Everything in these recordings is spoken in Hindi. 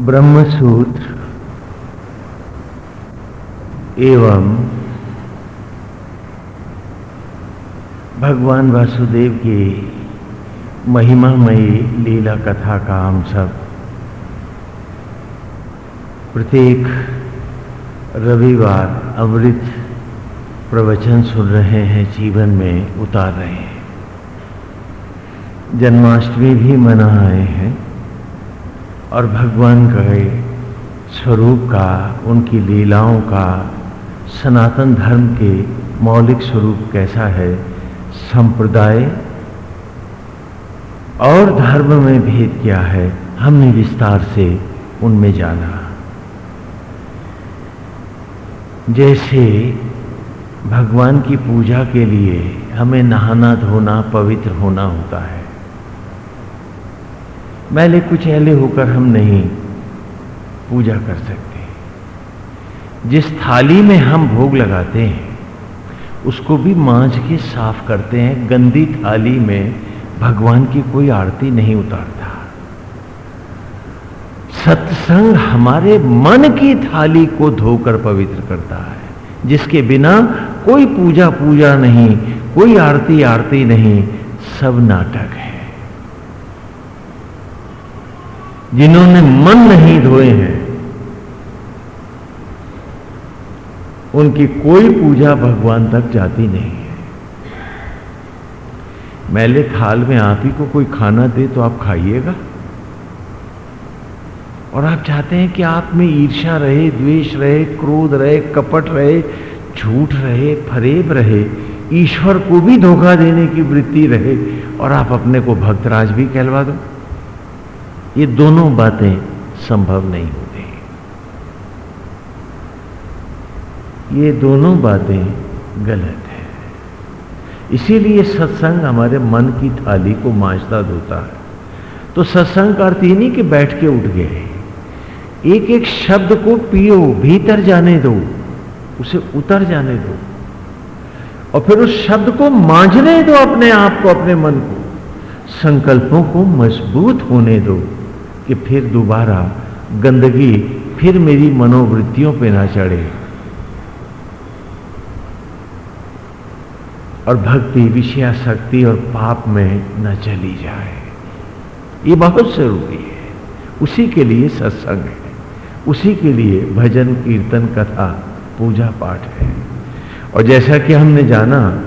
ब्रह्मसूत्र एवं भगवान वासुदेव की महिमामयी लीला कथा का हम सब प्रत्येक रविवार अमृत प्रवचन सुन रहे हैं, जीवन में उतार रहे हैं। जन्माष्टमी भी मना आए हैं और भगवान के स्वरूप का, उनकी लीलाओं का, सनातन धर्म के मौलिक स्वरूप कैसा है, संप्रदाय और धर्म में भेद क्या है, हमने विस्तार से उनमें जाना। जैसे भगवान की पूजा के लिए हमें नहाना धोना पवित्र होना होता है। मैले कुछ ऐले होकर हम नहीं पूजा कर सकते। जिस थाली में हम भोग लगाते हैं, उसको भी मांझ के साफ़ करते हैं। गंदी थाली में भगवान की कोई आरती नहीं उतारता। सत्संग हमारे मन की थाली को धोकर पवित्र करता है, जिसके बिना कोई पूजा पूजा नहीं, कोई आरती आरती नहीं, सब नाटक है। जिन्होंने मन नहीं धोए हैं, उनकी कोई पूजा भगवान तक जाती नहीं है। मैले थाल में आप ही को कोई खाना दे तो आप खाइएगा। और आप चाहते हैं कि आप में ईर्षा रहे, द्वेष रहे, क्रोध रहे, कपट रहे, झूठ रहे, फरेब रहे, ईश्वर को भी धोखा देने की वृत्ति रहे, और आप अपने को भक्तराज भी कहलवा दो। ये दोनों बातें संभव नहीं होती ये दोनों बातें गलत है। इसीलिए सत्संग हमारे मन की थाली को मांझता धोता है। तो सत्संग का अर्थ ही नहीं कि बैठ के उठ गए। एक एक शब्द को पियो, भीतर जाने दो, उसे उतर जाने दो। और फिर उस शब्द को मांझने दो अपने आप को, अपने मन को। संकल्पों को मज़बूत होने दो। कि फिर दोबारा गंदगी फिर मेरी मनोवृत्तियों पे ना चढ़े। और भक्ति विषयाशक्ति और पाप में न चली जाए। ये बहुत ज़रूरी है। उसी के लिए सत्संग है। उसी के लिए भजन, कीर्तन, कथा पूजा पाठ है। और जैसा कि हमने जाना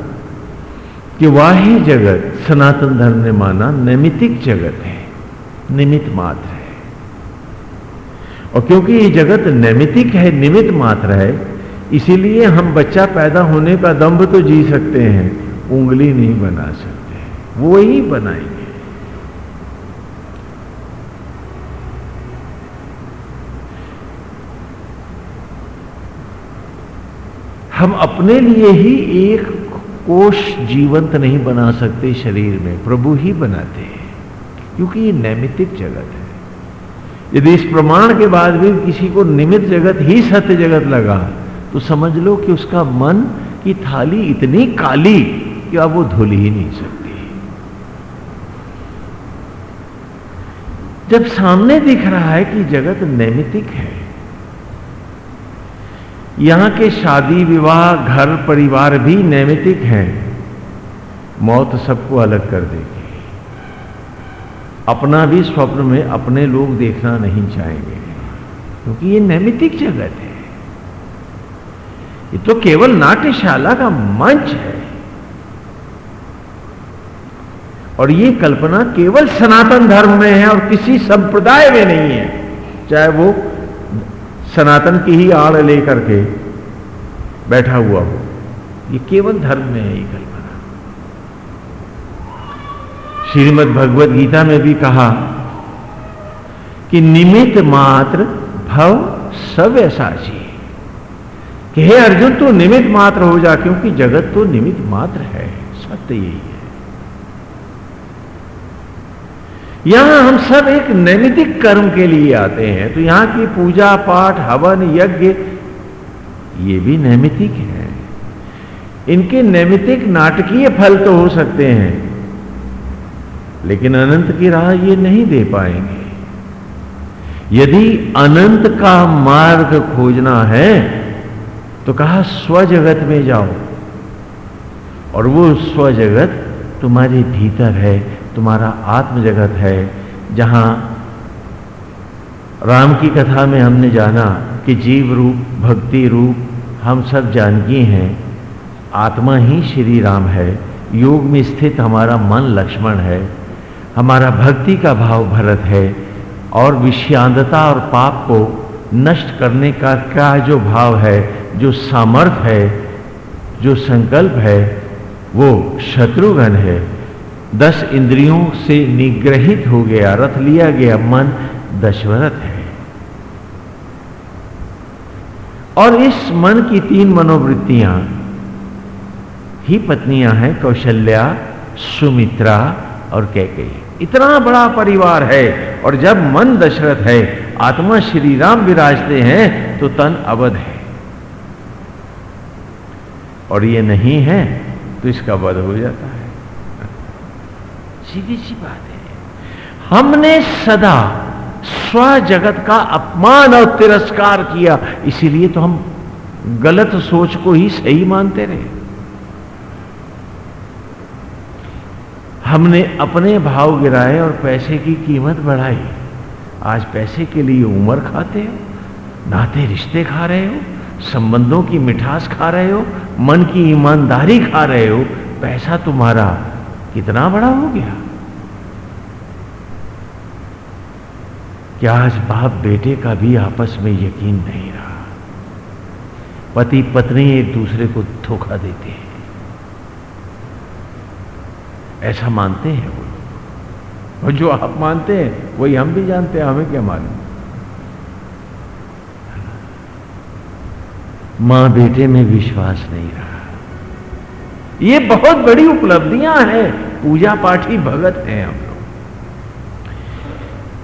कि वाही जगत, सनातन धर्म ने माना नैमितिक जगत है। निमित मात्र है। और क्योंकि ये जगत नैमितिक है निमित मात्र है, इसीलिए हम बच्चा पैदा होने का दम्भ तो जी सकते हैं, उंगली नहीं बना सकते वो ही बनाएँगे। हम अपने लिए ही एक कोष जीवंत नहीं बना सकते शरीर में, प्रभु ही बनाते हैं। क्योंकि ये नैमितिक जगत है। यदि इस प्रमाण के बाद भी किसी को निमित जगत ही सत्य जगत लगा तो समझ लो कि उसका मन की थाली इतनी काली कि अब वो धुल ही नहीं सकती। जब सामने दिख रहा है कि जगत नैमितिक है, यहाँ के शादी विवाह, घर परिवार भी नैमितिक हैं। मौत सबको अलग कर देगी। अपना भी स्वप्न में अपने लोग देखना नहीं चाहेंगे। क्योंकि ये नैमितिक जगत है। ये तो केवल नाट्यशाला का मंच है। और ये कल्पना केवल सनातन धर्म में है और किसी संप्रदाय में नहीं है। चाहे वो सनातन की ही आड़ लेकर के बैठा हुआ हो। ये केवल धर्म में है ये कल्पना। श्रीमद् भगवत गीता में भी कहा कि निमित मात्र भव सव्यसाची। कि हे अर्जुन, तू निमित मात्र हो जा, क्योंकि जगत तो निमित मात्र है, सत्य यही है। यहाँ हम सब एक नैमितिक कर्म के लिए आते हैं तो यहाँ की पूजा पाठ, हवन, यज्ञ, ये भी नैमितिक है। इनके नैमितिक नाटकीय फल तो हो सकते हैं लेकिन अनंत की राह ये नहीं दे पाएँगे। यदि अनंत का मार्ग खोजना है तो कहा स्वजगत में जाओ। और वो स्वजगत तुम्हारे भीतर है, तुम्हारा आत्म जगत है, जहाँ राम की कथा में हमने जाना कि जीव रूप, भक्ति रूप, हम सब जानकी हैं। आत्मा ही श्री राम है। योग में स्थित हमारा मन लक्ष्मण है। हमारा भक्ति का भाव भरत है और विषांतता और पाप को नष्ट करने का क्या जो भाव है, जो सामर्थ है, जो संकल्प है, वो शत्रुघ्न है। दस इंद्रियों से निग्रहित हो गया, रथ लिया गया, मन दशवरथ है। और इस मन की तीन मनोवृत्तियाँ, ही पत्नियाँ हैं कौशल्या, सुमित्रा और कैकेयी इतना बड़ा परिवार है और जब मन दशरथ है, आत्मा श्री राम विराजते हैं तो तन अवध है। और ये नहीं है तो इसका वध हो जाता है। सीधी सी बात है। हमने सदा स्व जगत का अपमान और तिरस्कार किया, इसीलिए तो हम गलत सोच को ही सही मानते रहे। हमने अपने भाव गिराए और पैसे की कीमत बढ़ाई। आज पैसे के लिए उम्र खाते हो, नाते रिश्ते खा रहे हो, संबंधों की मिठास खा रहे हो, मन की ईमानदारी खा रहे हो, पैसा तुम्हारा कितना बड़ा हो गया? क्या आज बाप बेटे का भी आपस में यकीन नहीं रहा? पति पत्नी एक दूसरे को धोखा देते हैं। ऐसा मानते हैं वो और जो आप मानते हैं, वही हम भी जानते हैं, हमें क्या मालूम? माँ बेटे में विश्वास नहीं रहा। ये बहुत बड़ी उपलब्धियाँ हैं। पूजा पाठी भगत हैं हम लोग।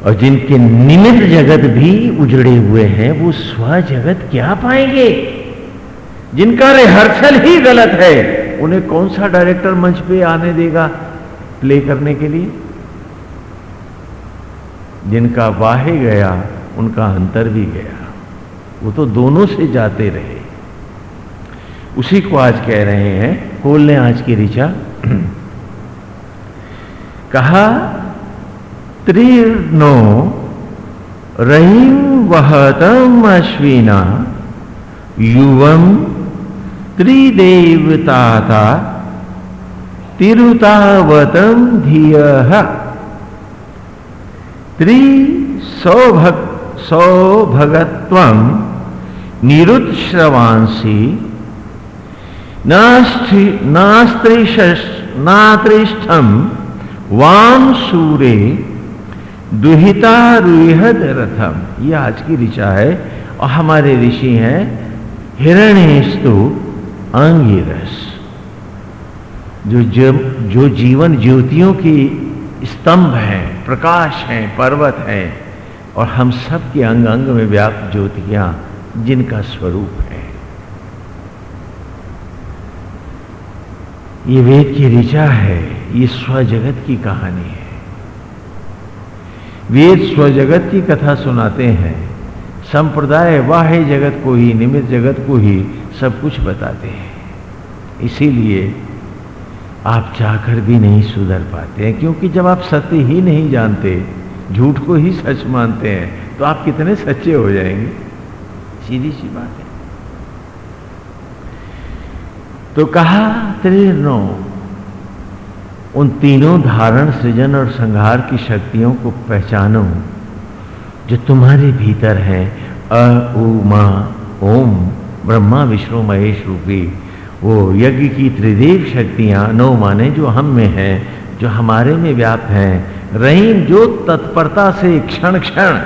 और जिनके निमित्त जगत भी उजड़े हुए हैं, वो स्व जगत क्या पाएँगे? जिनका रिहर्सल ही गलत है, उन्हें कौन सा डायरेक्टर मंच पे आने देगा? प्ले करने के लिए? जिनका वाहे गया, उनका अंतर भी गया। वो तो दोनों से जाते रहे। उसी को आज कह रहे हैं, खोल लें आज की ऋचा। कहा त्रिर्नो रहीम वहतम अश्विना, युवम त्रिदेवता तिरुतावतम धिय। त्रि सौभग सौभगत्व निरुत्श्रवांसी नास्त्रिष्ठम वाम सूरे दुहिता रुहद रथम ये आज की ऋचा है और हमारे ऋषि हैं हिरण्यस्तु अंगिरस। जो जो जीवन ज्योतियों की स्तंभ हैं, प्रकाश हैं, पर्वत हैं, और हम सब के अंग अंग में व्याप्त ज्योतियाँ जिनका स्वरूप है। ये वेद की ऋचा है, ये स्वजगत की कहानी है। वेद स्वजगत की कथा सुनाते हैं, संप्रदाय वाह्य जगत को ही निमित जगत को ही सब कुछ बताते हैं। इसीलिए आप चाहकर भी नहीं सुधर पाते हैं, क्योंकि जब आप सत्य ही नहीं जानते, झूठ को ही सच मानते हैं तो आप कितने सच्चे हो जाएँगे? सीधी सी बात है। तो कहा त्रिनो, उन तीनों धारण सृजन और संहार की शक्तियों को पहचानो, जो तुम्हारे भीतर है। अ, उ, मा, ओम, ब्रह्मा, विष्णु, महेश, रूपी। वो यज्ञ की त्रिदेव शक्तियाँ नौ माने जो हम में हैं, जो हमारे में व्याप्त हैं। रहीम जो तत्परता से क्षण क्षण,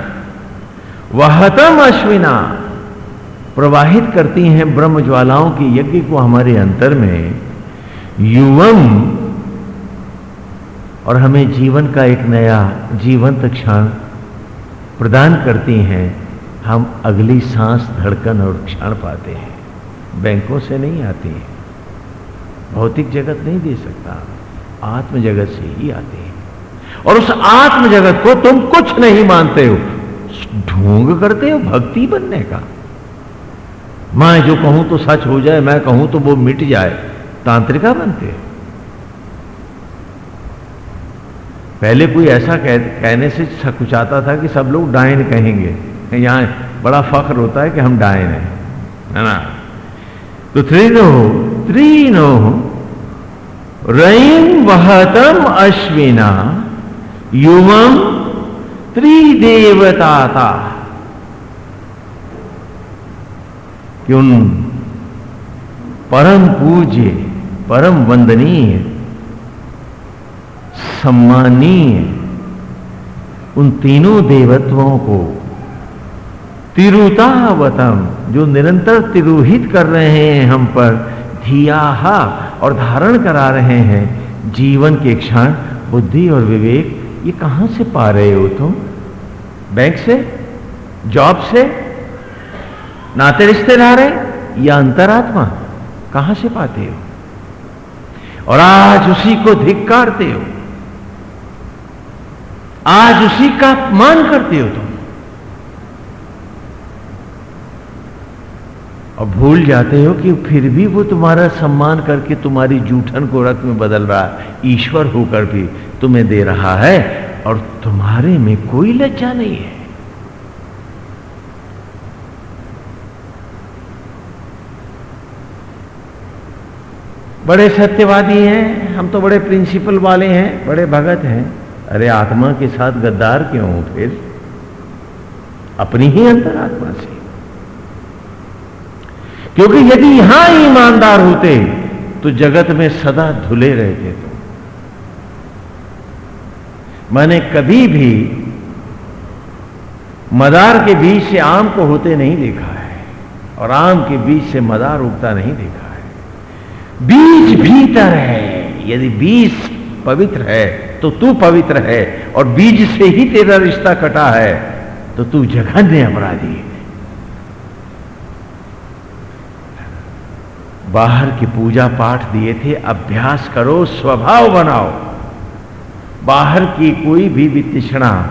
वहतम अश्विना, प्रवाहित करती हैं ब्रह्म ज्वालाओं की यज्ञ को हमारे अंतर में। युवम, और हमें जीवन का एक नया जीवंत क्षण प्रदान करती हैं। हम अगली सांस, धड़कन और क्षण पाते हैं। बैंकों से नहीं आती है। भौतिक जगत नहीं दे सकता। आत्म जगत से ही आते हैं। और उस आत्म जगत को तुम कुछ नहीं मानते हो। ढोंग करते हो भक्ति बनने का। मैं जो कहूँ तो सच हो जाए मैं कहूँ तो वो मिट जाए। तांत्रिका बनते हो। पहले कोई ऐसा कह, कहने से सकुचाता था कि सब लोग डायन कहेंगे। यहाँ बड़ा फख्र होता है कि हम डायन हैं है ना? त्रिनो त्रीनो रईम वहतम अश्विना युवम त्रिदेवताता। कि उन परम पूज्य, परम वंदनीय सम्मानीय उन तीनों देवत्वों को तिरुतावतम, जो निरंतर तिरुहित कर रहे हैं हम पर धिया और धारण करा रहे हैं। जीवन के क्षण, बुद्धि और विवेक, ये कहाँ से पा रहे हो तुम? बैंक से? जॉब से? नाते रिश्तेदार है या अंतरात्मा? कहाँ से पाते हो? और आज उसी को धिक्कारते हो? आज उसी का मान करते हो तुम? और भूल जाते हो कि फिर भी वो तुम्हारा सम्मान करके तुम्हारी जूठन को रक्त में बदल रहा है। ईश्वर होकर भी तुम्हें दे रहा है और तुम्हारे में कोई लज्जा नहीं है। बड़े सत्यवादी हैं, हम तो बड़े प्रिंसिपल वाले हैं, बड़े भगत हैं। अरे आत्मा के साथ गद्दार क्यों हो फिर? अपनी ही अंतरात्मा से। क्योंकि यदि यहाँ ईमानदार होते तो जगत में सदा धुले रहते तो। मैंने कभी भी मदार के बीच से आम को होते नहीं देखा है, और आम के बीच से मदार उगता नहीं देखा है। बीज भीतर है, यदि बीज पवित्र है तो तू पवित्र है, और बीज से ही तेरा रिश्ता कटा है तो तू जघन्य अपराधी है। बाहर की पूजा पाठ दिए थे, अभ्यास करो, स्वभाव बनाओ। बाहर की कोई भी वितृष्णा,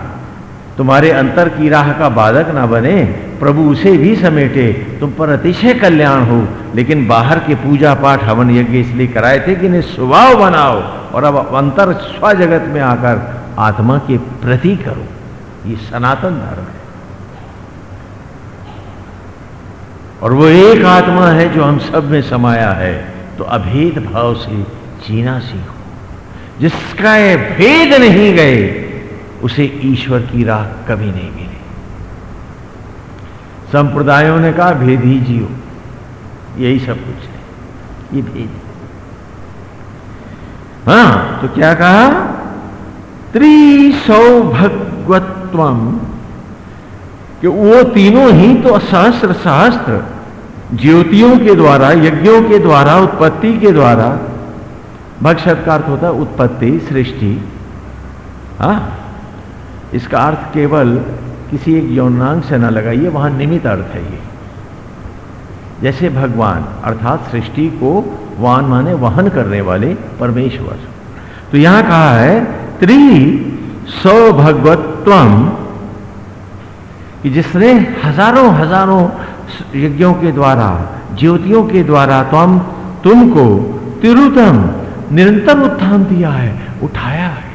तुम्हारे अंतर की राह का बाधक ना बने, प्रभु उसे भी समेटे, तुम पर अतिशय कल्याण हो। लेकिन बाहर के पूजा पाठ हवन यज्ञ इसलिए कराए थे कि इन्हें स्वभाव बनाओ और अब अंतर स्व जगत में आकर आत्मा के प्रति करो। ये सनातन धर्म है। और वो एक आत्मा है जो हम सब में समाया है तो अभेद भाव से जीना सीखो। जिसका ये भेद नहीं गए, उसे ईश्वर की राह कभी नहीं मिली। संप्रदायों ने कहा, भेद ही जियो। यही सब कुछ है। ये भेद हाँ। तो क्या कहा? त्रिसौभगवत्वम कि वो तीनों ही तो सहस्त्र सहस्त्र ज्योतियों के द्वारा, यज्ञों के द्वारा, उत्पत्ति के द्वारा शब्द का अर्थ होता है उत्पत्ति, सृष्टि। इसका अर्थ केवल किसी एक यौनांग से ना लगाइए, वहाँ निमित अर्थ है ये। जैसे भगवान, अर्थात सृष्टि को वान माने वहन करने वाले परमेश्वर। तो यहाँ कहा है, त्रि सौभगवत्वम कि जिसने हज़ारों हज़ारों यज्ञों के द्वारा, ज्योतियों के द्वारा तुम तुमको तिरुतम निरंतर उत्थान दिया है, उठाया है।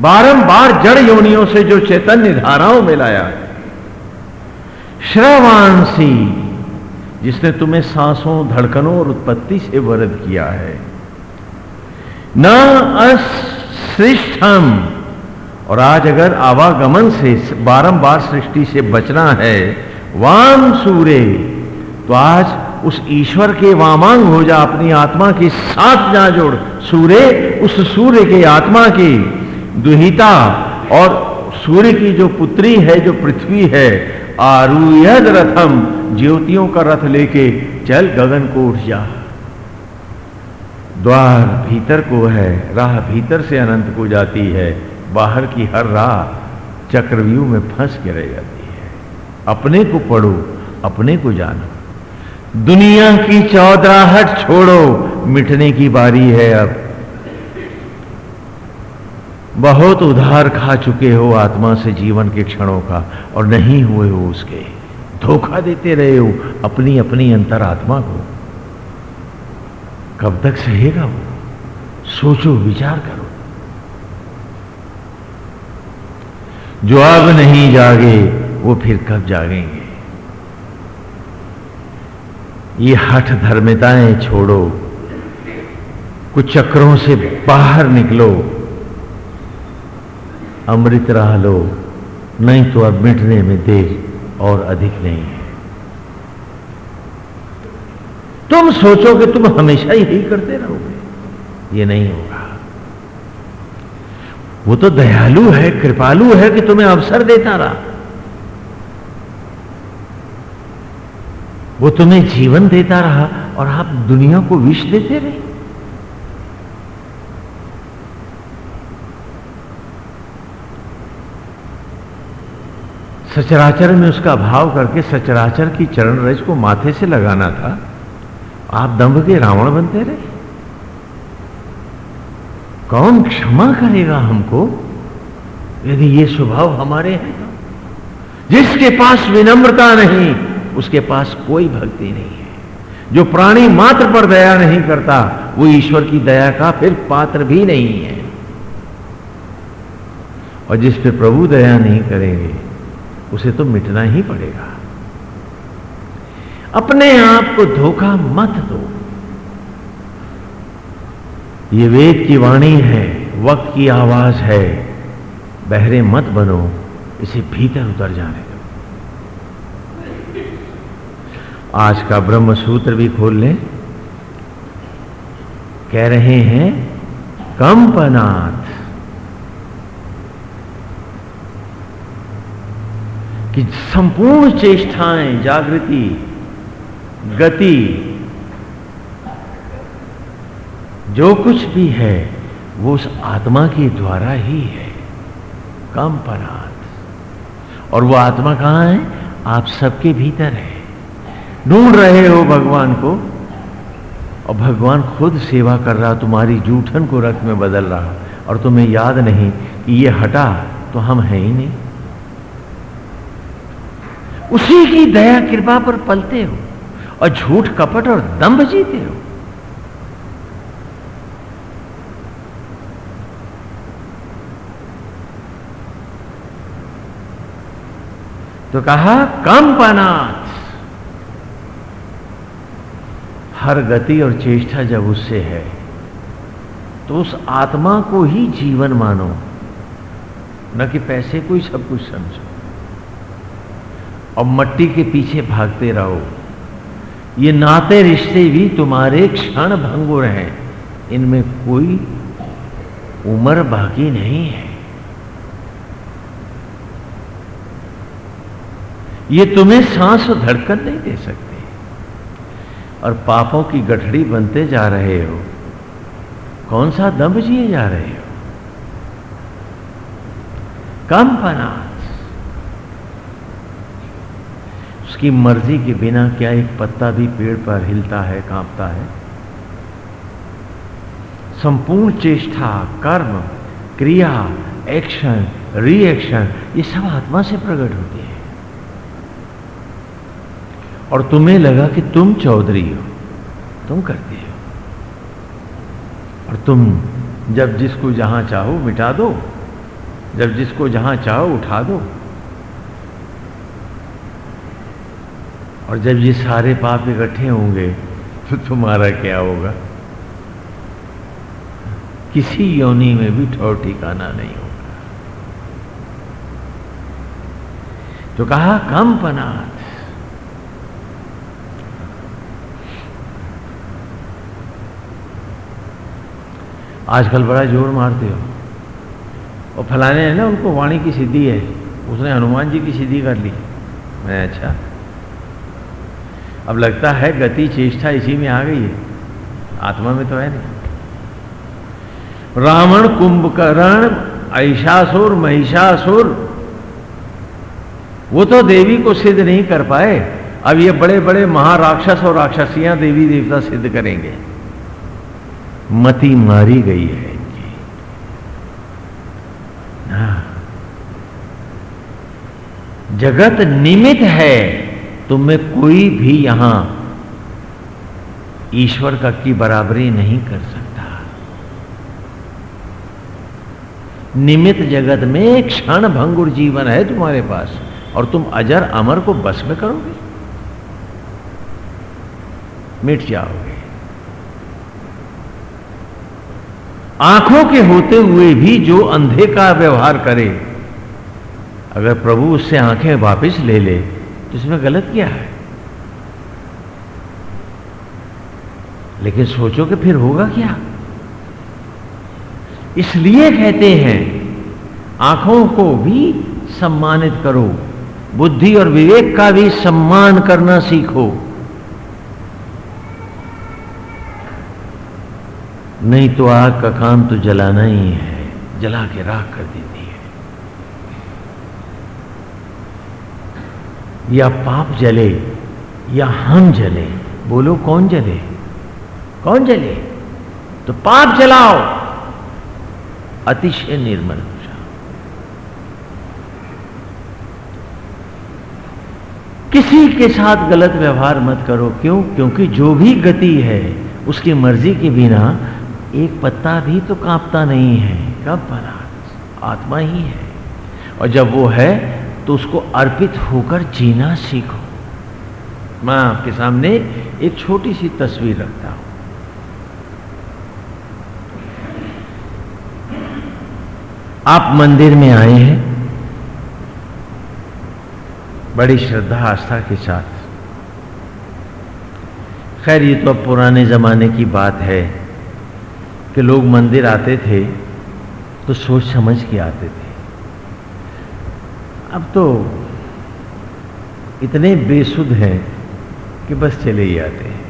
बारंबार जड़ योनियों से जो चैतन्य धाराओं में लाया है। श्रवांसी जिसने तुम्हें सांसों, धड़कनों और उत्पत्ति से वरद किया है। न अश्रिष्ठम और आज अगर आवागमन से बारंबार सृष्टि से बचना है वाम सूर्य तो आज उस ईश्वर के वामांग हो जा, अपनी आत्मा के साथ जा जोड़। सूर्य उस सूर्य के आत्मा की। दुहिता और सूर्य की जो पुत्री है, जो पृथ्वी है, आरुयद रथम, ज्योतियों का रथ लेके चल गगन को उठ जा। द्वार भीतर को है, राह भीतर से अनंत को जाती है, बाहर की हर राह चक्रव्यूह में फंस के रह जाती अपने को पढ़ो, अपने को जानो। दुनिया की चौधराहट छोड़ो, मिटने की बारी है अब। बहुत उधार खा चुके हो आत्मा से जीवन के क्षणों का, और नहीं हुए हो उसके। धोखा देते रहे हो अपनी अपनी अंतरात्मा को। कब तक सहेगा वो? सोचो, विचार करो। जो अब नहीं जागे वो फिर कब जागेंगे? ये हठ धर्मिताएँ छोड़ो, कुछ चक्रों से बाहर निकलो, अमृत राह लो, नहीं तो अब मिटने में देर और अधिक नहीं है। तुम सोचो कि तुम हमेशा यही करते रहोगे। ये नहीं होगा। वो तो दयालु है, कृपालु है कि तुम्हें अवसर देता रहा। वो तुम्हें जीवन देता रहा और आप दुनिया को विष देते रहे। सचराचर में उसका भाव करके सचराचर की चरण रज को माथे से लगाना था, आप दंभ के रावण बनते रहे। कौन क्षमा करेगा हमको? यदि ये स्वभाव हमारे हैं जिसके पास विनम्रता नहीं उसके पास कोई भक्ति नहीं है। जो प्राणी मात्र पर दया नहीं करता, वो ईश्वर की दया का फिर पात्र भी नहीं है। और जिस पे प्रभु दया नहीं करेंगे उसे तो मिटना ही पड़ेगा। अपने आप को धोखा मत दो। ये वेद की वाणी है, वक्त की आवाज़ है, बहरे मत बनो, इसे भीतर उतर जाने दो आज का ब्रह्म सूत्र भी खोल लें। कह रहे हैं, कंपनाथ। कि संपूर्ण चेष्टाएँ, जागृति, गति, जो कुछ भी है, वो उस आत्मा के द्वारा ही है। कंपनाथ। और वो आत्मा कहाँ है? आप सबके भीतर है। ढूंढ रहे हो भगवान को, और भगवान खुद सेवा कर रहा, तुम्हारी जूठन को रक्त में बदल रहा, और तुम्हें याद नहीं कि ये हटा तो हम हैं ही नहीं। उसी की दया, कृपा पर पलते हो, और झूठ, कपट और दंभ जीते हो। तो कहा, कम कंपनाथ हर गति और चेष्टा जब उससे है तो उस आत्मा को ही जीवन मानो। न कि पैसे को ही सब कुछ समझो। और मट्टी के पीछे भागते रहो। ये नाते रिश्ते भी तुम्हारे क्षण भंगुर हैं। इनमें कोई उम्र बाकी नहीं है। ये तुम्हें सांस धड़कन नहीं दे सकते। और पापों की गठड़ी बनते जा रहे हो। कौन सा दम्भ जिए जा रहे हो? कम पना उसकी मर्ज़ी के बिना क्या एक पत्ता भी पेड़ पर हिलता है, कांपता है? संपूर्ण चेष्टा, कर्म, क्रिया एक्शन रिएक्शन ये सब आत्मा से प्रकट होती है। और तुम्हें लगा कि तुम चौधरी हो, तुम करती हो। और तुम जब जिसको जहाँ चाहो मिटा दो, जब जिसको जहाँ चाहो उठा दो। और जब ये सारे पाप इकट्ठे होंगे तो तुम्हारा क्या होगा? किसी योनि में भी ठौर ठिकाना नहीं होगा। तो कहा, कम पनाथ आजकल बड़ा ज़ोर मारते हो। और फलाने हैं ना, उनको वाणी की सिद्धि है। उसने हनुमान जी की सिद्धि कर ली। मैं अच्छा। अब लगता है गति, चेष्टा इसी में आ गई है। आत्मा में तो है नहीं। रावण कुंभकर्ण, ऐशासुर, महिषासुर, वो तो देवी को सिद्ध नहीं कर पाए। अब ये बड़े बड़े महाराक्षस और राक्षसियाँ देवी देवता सिद्ध करेंगे। मती मारी गई है इनकी। जगत निमित है, तुम्हें कोई भी यहाँ ईश्वर का की बराबरी नहीं कर सकता। निमित जगत में एक क्षण भंगुर जीवन है तुम्हारे पास, और तुम अजर अमर को बस में करोगे। मिट जाओगे। आँखों के होते हुए भी जो अंधे का व्यवहार करे, अगर प्रभु उससे आँखें वापस ले ले तो इसमें गलत क्या है? लेकिन सोचो कि फिर होगा क्या? इसलिए कहते हैं, आँखों को भी सम्मानित करो, बुद्धि और विवेक का भी सम्मान करना सीखो। नहीं तो आग का काम तो जलाना ही है, जला के राख कर देती है। या पाप जले, या हम जले, बोलो कौन जले? कौन जले? तो पाप जलाओ। अतिशय निर्मल किसी के साथ गलत व्यवहार मत करो। क्यों? क्योंकि जो भी गति है, उसकी मर्ज़ी के बिना एक पत्ता भी तो कांपता नहीं है। कब बना? आत्मा ही है। और जब वो है तो उसको अर्पित होकर जीना सीखो। मैं आपके सामने एक छोटी सी तस्वीर रखता हूँ। आप मंदिर में आए हैं। बड़ी श्रद्धा, आस्था के साथ। खैर, ये तो अब पुराने ज़माने की बात है। कि लोग मंदिर आते थे तो सोच समझ के आते थे। अब तो इतने बेसुध हैं कि बस चले ही आते हैं।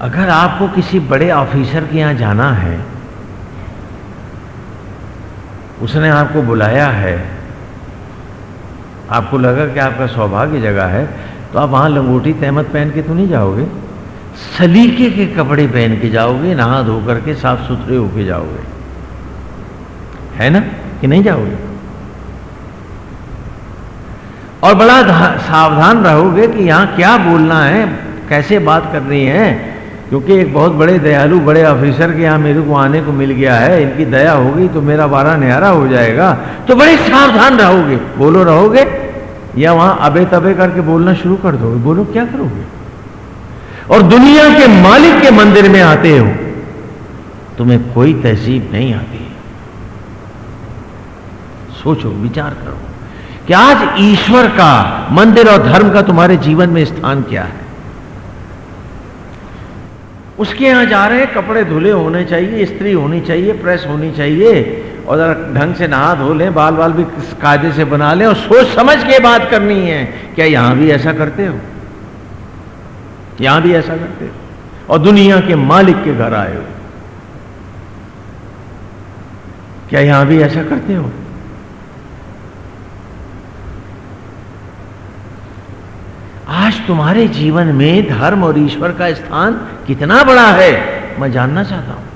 अगर आपको किसी बड़े ऑफिसर के यहाँ जाना है, उसने आपको बुलाया है, आपको लगा कि आपका सौभाग्य जगह है तो आप वहाँ लंगोटी तहमत पहन के तो नहीं जाओगे? सलीके के कपड़े पहन के जाओगे, नहा धो करके साफ़ सुथरे होके जाओगे। है ना? कि नहीं जाओगे? और बड़ा सावधान रहोगे कि यहाँ क्या बोलना है, कैसे बात करनी है, क्योंकि एक बहुत बड़े दयालु, बड़े ऑफिसर के यहाँ मेरे को आने को मिल गया है, इनकी दया होगी तो मेरा बारा न्यारा हो जाएगा। तो बड़े सावधान रहोगे। बोलो, रहोगे? या वहाँ अबे तबे करके बोलना शुरू कर दोगे? बोलो, क्या करोगे? और दुनिया के मालिक के मंदिर में आते हो, तुम्हें कोई तहजीब नहीं आती। सोचो, विचार करो कि आज ईश्वर का मंदिर और धर्म का तुम्हारे जीवन में स्थान क्या है। उसके यहाँ जा रहे हैं, कपड़े धुले होने चाहिए स्त्री होनी चाहिए, प्रेस होनी चाहिए, और ढंग से नहा धो लें बाल बाल भी कायदे से बना लें, और सोच समझ के बात करनी है। क्या यहाँ भी ऐसा करते हो? यहाँ भी ऐसा करते हो। और दुनिया के मालिक के घर आए हो क्या यहाँ भी ऐसा करते हो? आज तुम्हारे जीवन में धर्म और ईश्वर का स्थान कितना बड़ा है, मैं जानना चाहता हूँ।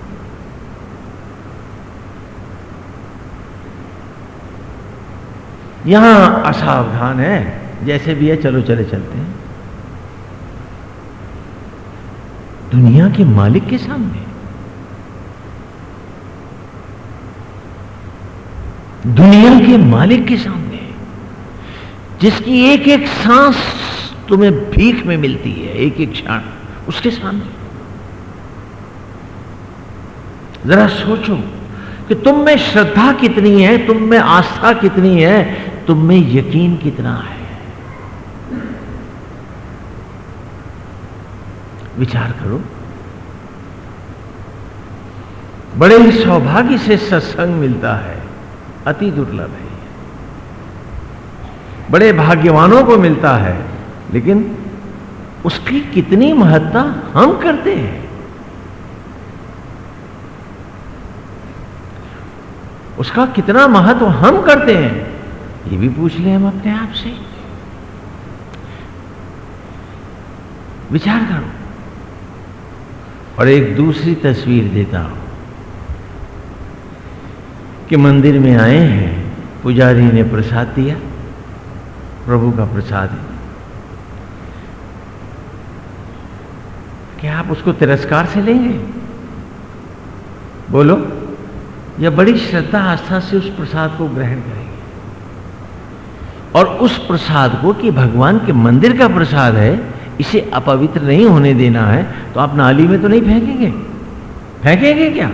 यहाँ असावधान है, जैसे भी है, चलो चले चलते हैं। दुनिया के मालिक के सामने। दुनिया के मालिक के सामने, जिसकी एक एक सांस तुम्हें भीख में मिलती है एक एक क्षण उसके सामने। जरा सोचो कि तुम में श्रद्धा कितनी है, तुम में आस्था कितनी है, तुम में यकीन कितना है। विचार करो। बड़े ही सौभाग्य से सत्संग मिलता है। अति दुर्लभ है। बड़े भाग्यवानों को मिलता है, लेकिन उसकी कितनी महत्ता हम करते हैं? उसका कितना महत्व हम करते हैं, ये भी पूछ लें हम अपने आप से। विचार करो। और एक दूसरी तस्वीर देता हूँ कि मंदिर में आए हैं, पुजारी ने प्रसाद दिया, प्रभु का प्रसाद क्या आप उसको तिरस्कार से लेंगे? बोलो या बड़ी श्रद्धा आस्था से उस प्रसाद को ग्रहण करेंगे। और उस प्रसाद को कि भगवान के मंदिर का प्रसाद है इसे अपवित्र नहीं होने देना है तो आप नाली में तो नहीं फेंकेंगे। फेंकेंगे क्या?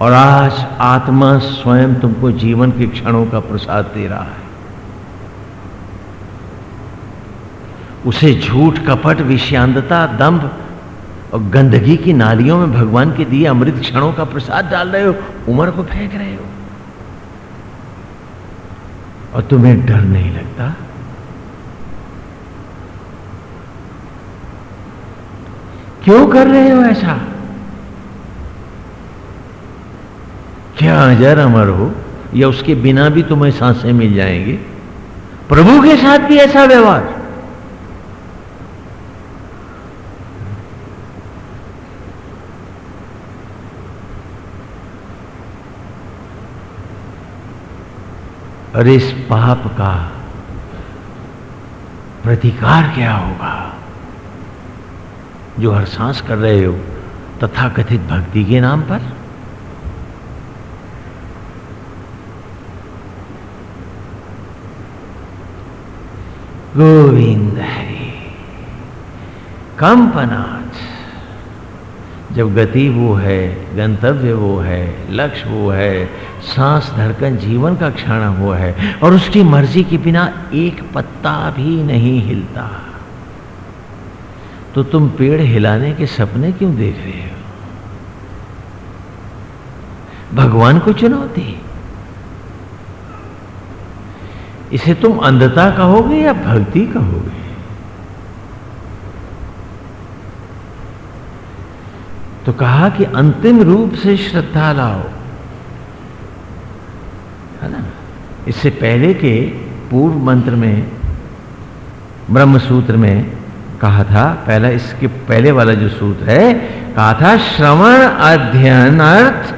और आज आत्मा स्वयं तुमको जीवन के क्षणों का प्रसाद दे रहा है। उसे झूठ, कपट विषांतता दंभ और गंदगी की नालियों में भगवान के दिए अमृत क्षणों का प्रसाद डाल रहे हो, उम्र को फेंक रहे हो। और तुम्हें डर नहीं लगता? क्यों कर रहे हो ऐसा? क्या अजर अमर हो? या उसके बिना भी तुम्हें साँसें मिल जाएँगे? प्रभु के साथ भी ऐसा व्यवहार? और इस पाप का प्रतिकार क्या होगा? जो हर सांस कर रहे हो तथा कथित भक्ति के नाम पर? गोविंद हरि, कंपनाथ। जब गति वो है, गंतव्य वो है, लक्ष्य वो है, सांस धड़कन जीवन का क्षण वो है, और उसकी मर्ज़ी के बिना एक पत्ता भी नहीं हिलता। तो तुम पेड़ हिलाने के सपने क्यों देख रहे हो? भगवान को चुनौती। इसे तुम अंधता कहोगे या भक्ति कहोगे? तो कहा कि अंतिम रूप से श्रद्धा लाओ। है ना? इससे पहले के पूर्व मंत्र में ब्रह्म सूत्र में कहा था, पहला इसके पहले वाला जो सूत्र है, कहा था, श्रवण अध्ययन अर्थ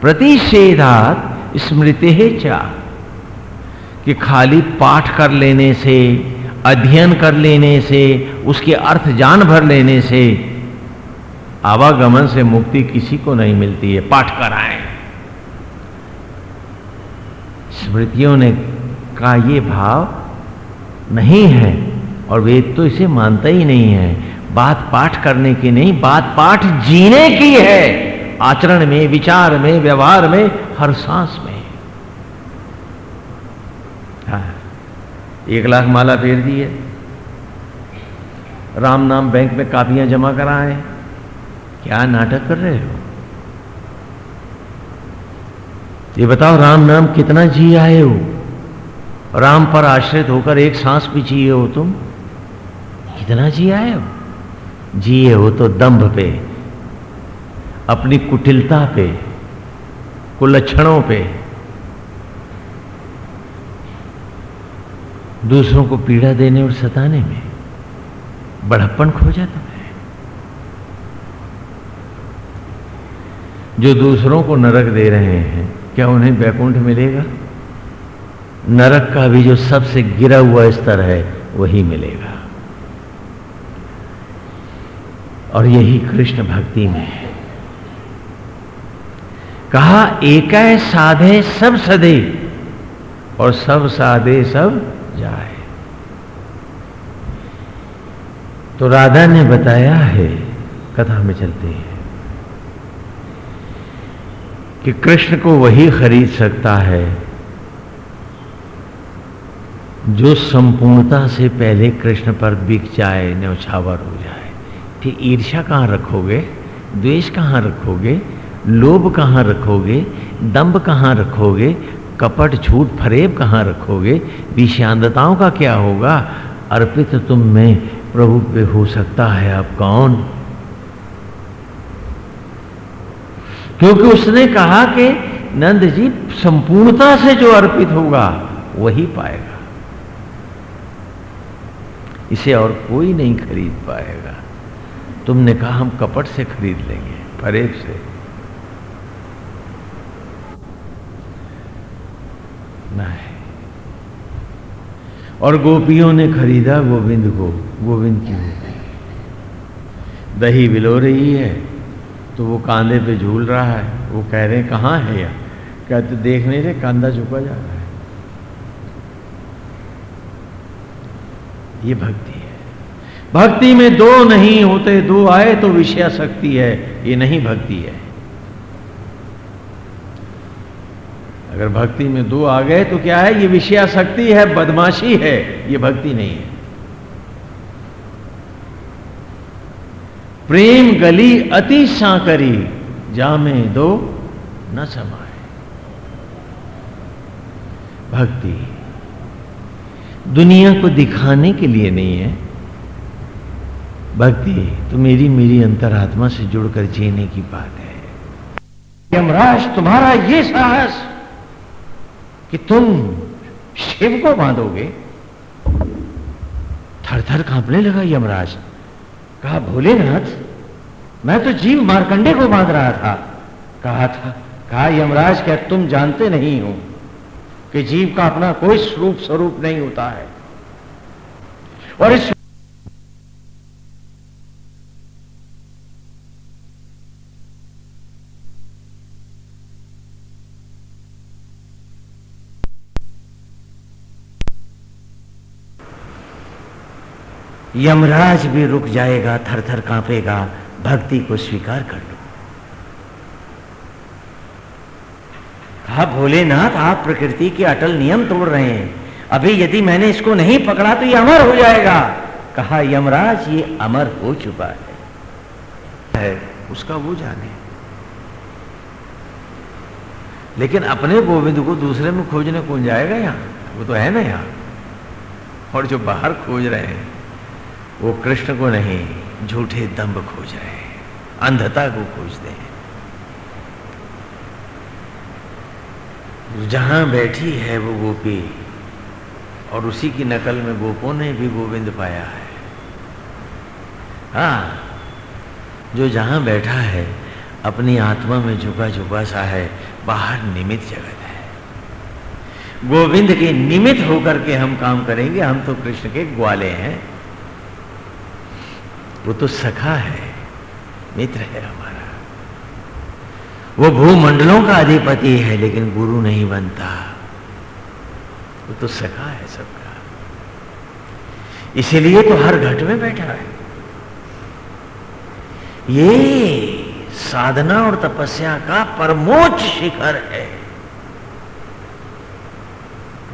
प्रतिषेधात स्मृति है चा। कि खाली पाठ कर लेने से, अध्ययन कर लेने से, उसके अर्थ जान भर लेने से, आवागमन से मुक्ति किसी को नहीं मिलती है, पाठ कराए। स्मृतियों ने का ये भाव नहीं है। और वेद तो इसे मानता ही नहीं है। बात पाठ करने की नहीं, बात पाठ जीने की है। आचरण में, विचार में, व्यवहार में, हर सांस में। हाँ। एक लाख माला फेर दी है। राम नाम बैंक में कापियाँ जमा कराए। क्या नाटक कर रहे हो? ये बताओ, राम नाम कितना जी आए हो राम पर आश्रित होकर एक सांस भी जिए हो तुम? कितना जी आए हो जिए हो तो दंभ पे, अपनी कुटिलता पे, कुलक्षणों पे। दूसरों को पीड़ा देने और सताने में बढ़प्पन खोजा तुम्हें जो दूसरों को नरक दे रहे हैं, क्या उन्हें बैकुंठ मिलेगा? नरक का भी जो सबसे गिरा हुआ स्तर है, वही मिलेगा। और यही कृष्ण भक्ति में है। कहा, एक साधे सब सदे और सब साधे सब जाए। तो राधा ने बताया है, कथा में चलते हैं, कि कृष्ण को वही खरीद सकता है, जो संपूर्णता से पहले कृष्ण पर बिक जाए, न्यौछावर हो फिर ईर्षा कहाँ रखोगे? द्वेष कहाँ रखोगे? लोभ कहाँ रखोगे? दंभ कहाँ रखोगे? कपट, झूठ, फरेब कहाँ रखोगे? विषांतताओं का क्या होगा? अर्पित तुम में प्रभु पे हो सकता है। आप कौन? क्योंकि उसने कहा कि नंद जी, संपूर्णता से जो अर्पित होगा, वही पाएगा। इसे और कोई नहीं खरीद पाएगा। तुमने कहा हम कपट से खरीद लेंगे फरेब से। नहीं। और गोपियों ने खरीदा गोविंद को, गोविंद की गोपी। दही बिलो रही है तो वो कांधे पे झूल रहा है। वो कह रहे हैं कहाँ है या कहते, देख नहीं रहे, कांधा झुका जा रहा है। ये भक्ति भक्ति में दो नहीं होते, दो आए तो विषया शक्ति है। ये नहीं भक्ति है। अगर भक्ति में दो आ गए तो क्या है? ये विषया शक्ति है, बदमाशी है। ये भक्ति नहीं है। प्रेम गली अति सांकरी जामे दो न समाए भक्ति दुनिया को दिखाने के लिए नहीं है। भक्ति तो मेरी मेरी अंतरात्मा से जुड़कर जीने की बात है। यमराज, तुम्हारा ये साहस कि तुम शिव को बांधोगे? थर थर कांपने लगा यमराज। कहा, भोलेनाथ, मैं तो जीव मारकंडे को बाँध रहा था। कहा था, कहा, यमराज, क्या तुम जानते नहीं हो कि जीव का अपना कोई स्वरूप स्वरूप नहीं होता है? और इस यमराज भी रुक जाएगा थर थर कांपेगा भक्ति को स्वीकार कर लो। कहा भोलेनाथ आप प्रकृति के अटल नियम तोड़ रहे हैं। अभी यदि मैंने इसको नहीं पकड़ा तो ये अमर हो जाएगा। कहा यमराज ये अमर हो चुका है, है उसका वो जाने। लेकिन अपने गोविंद को दूसरे में खोजने कौन जाएगा यहाँ? वो तो है ना यहाँ। और जो बाहर खोज रहे हैं वो कृष्ण को नहीं, झूठे दम्भ खोज रहे हैं अंधता को खोजते हैं जहाँ बैठी है वो गोपी, और उसी की नकल में गोपों ने भी गोविंद पाया है। हाँ जो जहाँ बैठा है, अपनी आत्मा में झुका झुका सा है, बाहर निमित जगत है। गोविंद के निमित होकर के हम काम करेंगे, हम तो कृष्ण के ग्वाले हैं। वो तो सखा है, मित्र है हमारा। वो भूमंडलों का अधिपति है, लेकिन गुरु नहीं बनता। वो तो सखा है सबका। इसीलिए तो हर घट में बैठा है। ये साधना और तपस्या का परमोच्च शिखर है।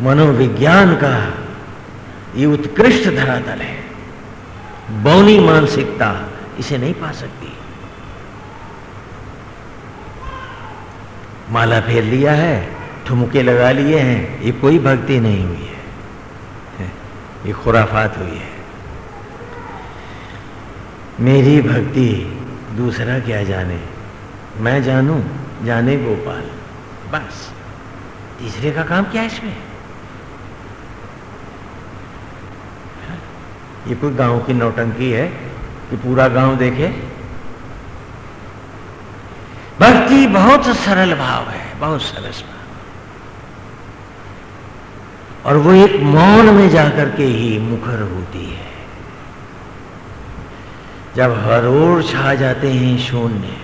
मनोविज्ञान का ये उत्कृष्ट धरातल है। बौनी मानसिकता इसे नहीं पा सकती। माला फेर लिया है, ठुमके लगा लिए हैं, ये कोई भक्ति नहीं हुई है। ये खुराफात हुई है। मेरी भक्ति दूसरा क्या जाने? मैं जानू, जाने गोपाल। बस, तीसरे का काम क्या है इसमें? ये कोई गाँव की नौटंकी है कि पूरा गाँव देखे। भक्ति बहुत सरल भाव है, बहुत सरस भाव। और वो एक मौन में जाकर के ही मुखर होती है। जब हरोड़ छा जाते हैं शून्य,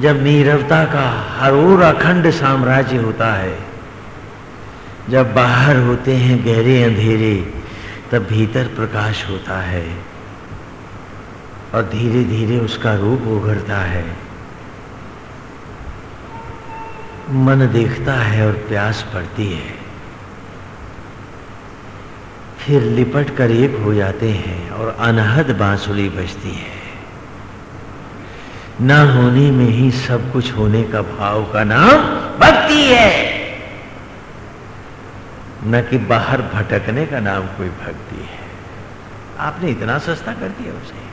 जब नीरवता का हरोड़ अखंड साम्राज्य होता है, जब बाहर होते हैं गहरे अंधेरे तब भीतर प्रकाश होता है और धीरे धीरे उसका रूप उभरता है। मन देखता है और प्यास पड़ती है। फिर लिपट कर एक हो जाते हैं और अनहद बांसुरी बजती है। ना होने में ही सब कुछ होने का भाव का नाम भक्ति है। न कि बाहर भटकने का नाम कोई भक्ति है। आपने इतना सस्ता कर दिया उसे।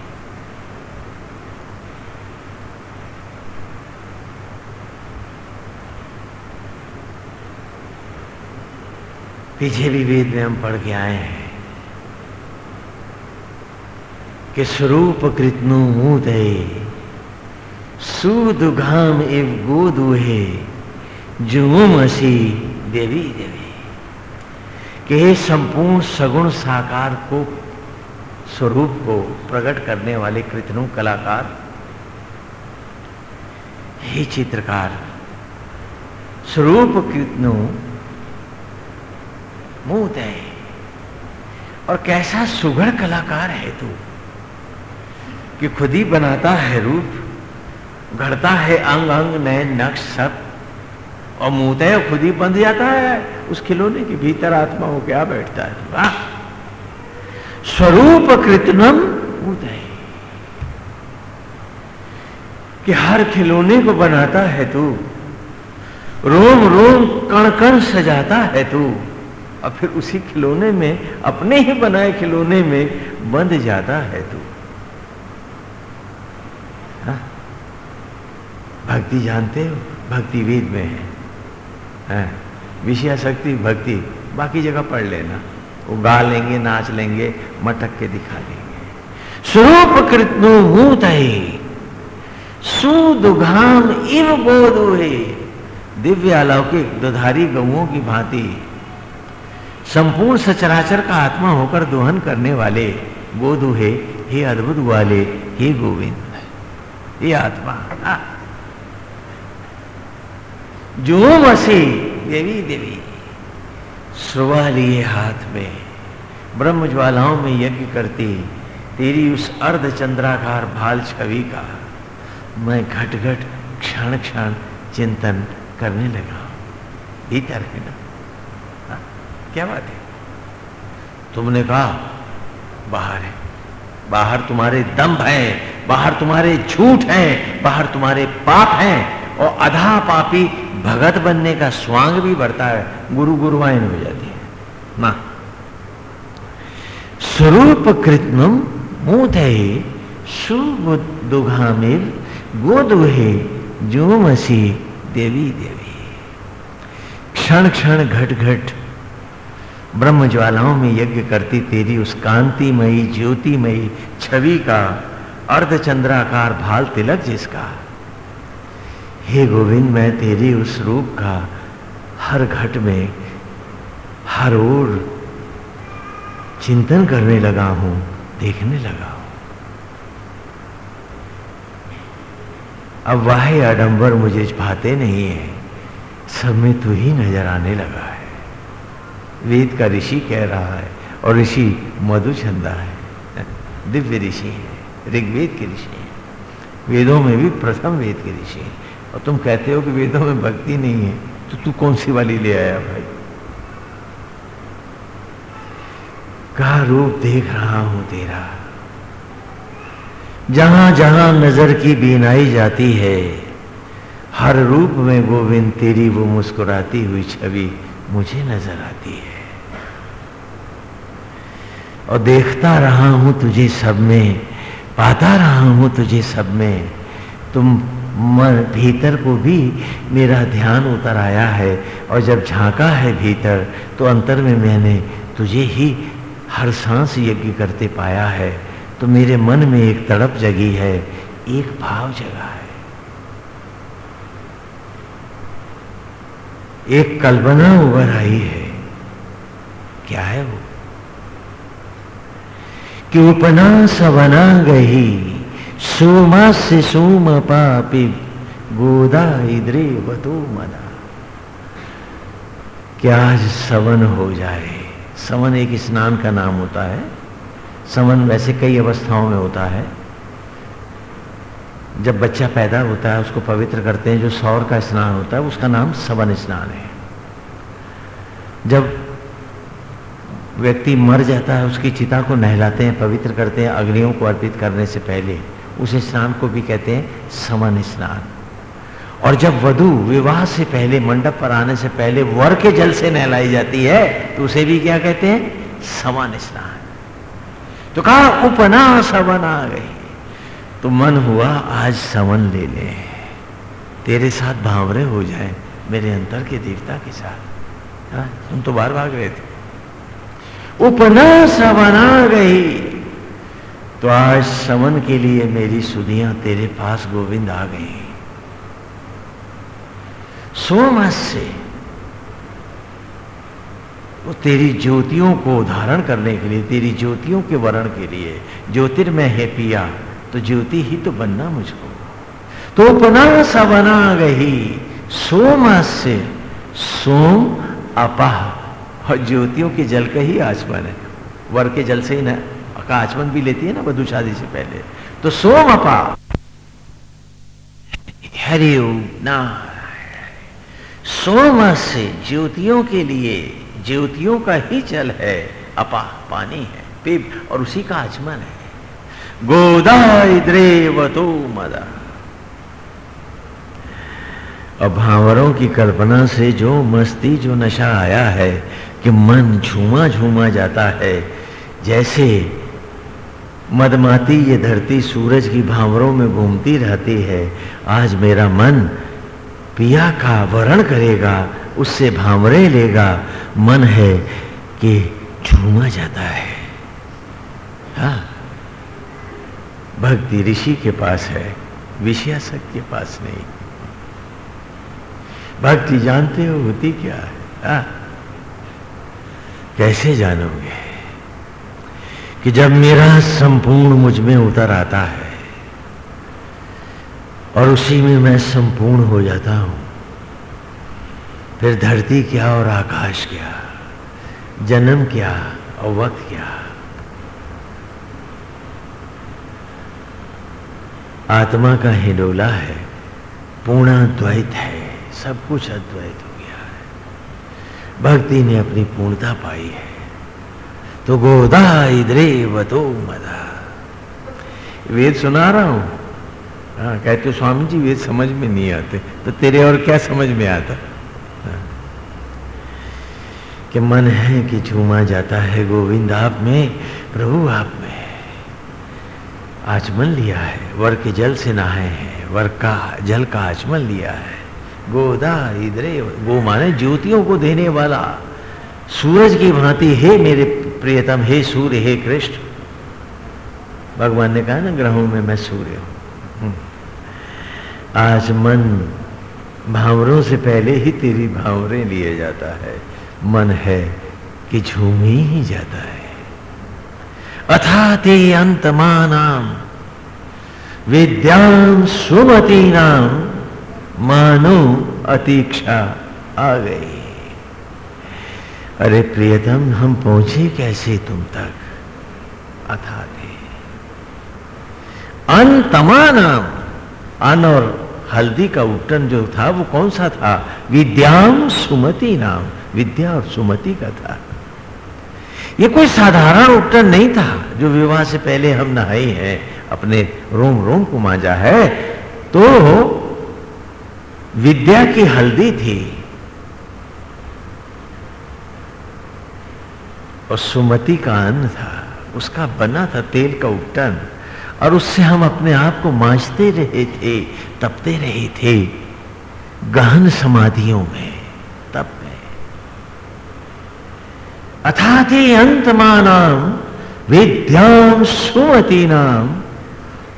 पीछे भी वेद में हम पढ़ के आए हैं कि स्वरूप कृतनु मुदय सुदुघाम एव गोदुहे जुम देवी देवी। कि संपूर्ण सगुण साकार को स्वरूप को प्रकट करने वाले कृतनु कलाकार, हे चित्रकार, स्वरूप कृतनु, मूत है। और कैसा सुगढ़ कलाकार है तू, कि खुद ही बनाता है रूप घड़ता है अंग अंग नए नक्श सब। और मुंहतः खुद ही बंध जाता है उस खिलौने के भीतर आत्मा हो क्या बैठता है। वाह! स्वरूप कृतनम उदय कि हर खिलौने को बनाता है तू रोम रोम कण कण सजाता है तू और फिर उसी खिलौने में अपने ही बनाए खिलौने में बंध जाता है तू। हाँ? भक्ति जानते हो? भक्ति वेद में है, है? हाँ? विषया शक्ति, भक्ति, बाकी जगह पढ़ लेना वो गा लेंगे, नाच लेंगे, मटक के दिखा देंगे स्वरूप कृतनु भूत सुदुघाम इव बोध हुए दिव्य अलौकिक दुधारी गऊ की भांति, संपूर्ण सचराचर का आत्मा होकर दोहन करने वाले गोदुहे हे अद्भुत वाले, हे गोविंद ये आत्मा हाँ। जो मसी देवी देवी सुबह लिए हाथ में ब्रह्म ज्वालाओं में यज्ञ करती तेरी उस अर्ध चंद्राकार भाल छवि का मैं घट घट क्षण क्षण चिंतन करने लगा। भीतर है ना? हाँ, क्या बात है? तुमने कहा बाहर है। बाहर तुम्हारे दम है बाहर तुम्हारे झूठ है बाहर तुम्हारे पाप हैं। और अधा पापी भगत बनने का स्वांग भी बढ़ता है, गुरु गुरुवाइन हो जाती है। ना स्वरूप कृत्नम मूधे सुबुदुघामिर गोदुहे जो मसी देवी देवी। क्षण क्षण घट घट ब्रह्म ज्वालाओं में यज्ञ करती तेरी उस कांतिमयी, ज्योतिमयी छवि का अर्धचंद्राकार भाल तिलक जिसका हे गोविंद, मैं तेरी उस रूप का हर घट में, हर ओर चिंतन करने लगा हूँ, देखने लगा हूँ। अब वाह आडंबर, मुझे भाते नहीं है, सब में तू ही नज़र आने लगा है। वेद का ऋषि कह रहा है, और ऋषि मधुचंदा है। दिव्य ऋषि है, ऋग्वेद के ऋषि है। वेदों में भी प्रथम वेद के ऋषि है। और तुम कहते हो कि वेदों में भक्ति नहीं है तो तू कौन सी वाली ले आया भाई? का रूप देख रहा हूँ तेरा? जहाँ जहाँ नज़र की बीनाई जाती है, हर रूप में गोविंद तेरी वो मुस्कुराती हुई छवि मुझे नज़र आती है। और देखता रहा हूँ तुझे सब में, पाता रहा हूँ तुझे सब में, तुम मन भीतर को भी मेरा ध्यान उतर आया है और जब झांका है भीतर तो अंतर में मैंने तुझे ही हर सांस यज्ञ करते पाया है। तो मेरे मन में एक तड़प जगी है, एक भाव जगा है। एक कल्पना उभर आई है। क्या है वो? कि उपना सवना गई सोमा से सोम पापी गोदा इद्रे क्या आज सवन हो जाए? सवन एक स्नान का नाम होता है। सवन वैसे कई अवस्थाओं में होता है। जब बच्चा पैदा होता है, उसको पवित्र करते हैं, जो सौर का स्नान होता है, उसका नाम सवन स्नान है। जब व्यक्ति मर जाता है, उसकी चिता को नहलाते हैं, पवित्र करते हैं, अग्नियों को अर्पित करने से पहले उस स्नान को भी कहते हैं समन स्नान। और जब वधु विवाह से पहले, मंडप पर आने से पहले वर के जल से नहलाई जाती है तो उसे भी क्या कहते हैं? समान स्नान। तो कहा उपना सवन आ गई। तो मन हुआ, आज समन ले ले। तेरे साथ भावरे हो जाए, मेरे अंतर के देवता के साथ। तुम तो बार भाग रहे थे। उपना सवन आ गई। तो आज समन के लिए मेरी सुधियाँ तेरे पास गोविंद आ गई। सोमस से तो तेरी ज्योतियों को धारण करने के लिए, तेरी ज्योतियों के वर्ण के लिए, ज्योतिर्मय है पिया तो ज्योति ही तो बनना मुझको। तो पुनः सवना गही सोम से सोम अपाह, और ज्योतियों के जल का ही आचमन है। वर के जल से ही ना का आचमन भी लेती है ना वधु शादी से पहले। तो सोम अपा हरिओम नारायण। सोम से ज्योतियों के लिए, ज्योतियों का ही जल है, अपा पानी है, पिप और उसी का आचमन है। गोदाय द्रेवतो मदा। अब भावरों की कल्पना से जो मस्ती, जो नशा आया है कि मन झूमा झूमा जाता है, जैसे मदमाती ये धरती सूरज की भावरों में घूमती रहती है। आज मेरा मन पिया का वरण करेगा, उससे भावरे लेगा। मन है कि झूमा जाता है। हा? भक्ति ऋषि के पास है, विषयासक के पास नहीं। भक्ति जानते हो होती क्या? है। हा? कैसे जानोगे? कि जब मेरा संपूर्ण मुझमें उतर आता है और उसी में मैं संपूर्ण हो जाता हूँ, फिर धरती क्या और आकाश क्या, जन्म क्या और वक्त क्या। आत्मा का हिडोला है, पूर्ण द्वैत है, सब कुछ अद्वैत हो गया है। भक्ति ने अपनी पूर्णता पाई है। तो गोदा इधरे तो मदा। वेद सुना रहा हूँ। हाँ कहते स्वामी जी वेद समझ में नहीं आते। तो तेरे और क्या समझ में आता? हाँ। कि मन है कि झूमा जाता है गोविंद आप में, प्रभु आप में। आचमन लिया है, वर के जल से नहाए हैं, वर का, जल का आचमन लिया है। गोदा इधरे गो माने ज्योतियों को देने वाला। सूरज की भांति, हे मेरे प्रियतम, हे सूर्य, हे कृष्ण। भगवान ने कहा ना, ग्रहों में मैं सूर्य हूँ। हम्म। आज मन भावरों से पहले ही तेरी भावरें लिए जाता है। मन है कि झूम ही जाता है। अथा ते अंतमानाम विद्याम सुमती नाम मानो अतीक्षा आ गई। अरे प्रियतम, हम पहुँचे कैसे तुम तक? अथा थे अंतमानाम अन और हल्दी का उपटन जो था, वो कौन सा था? विद्याम सुमति नाम। विद्या और सुमति का था। ये कोई साधारण उपटन नहीं था, जो विवाह से पहले हम नहाए हैं, अपने रोम रोम को मांजा है। तो विद्या की हल्दी थी। और सुमति का अन्न था, उसका बना था तेल का उपटन, और उससे हम अपने आप को मांझते रहे थे, तपते रहे थे, गहन समाधियों में, तप में। अथाते अंतमानाम विद्याम सुमति नाम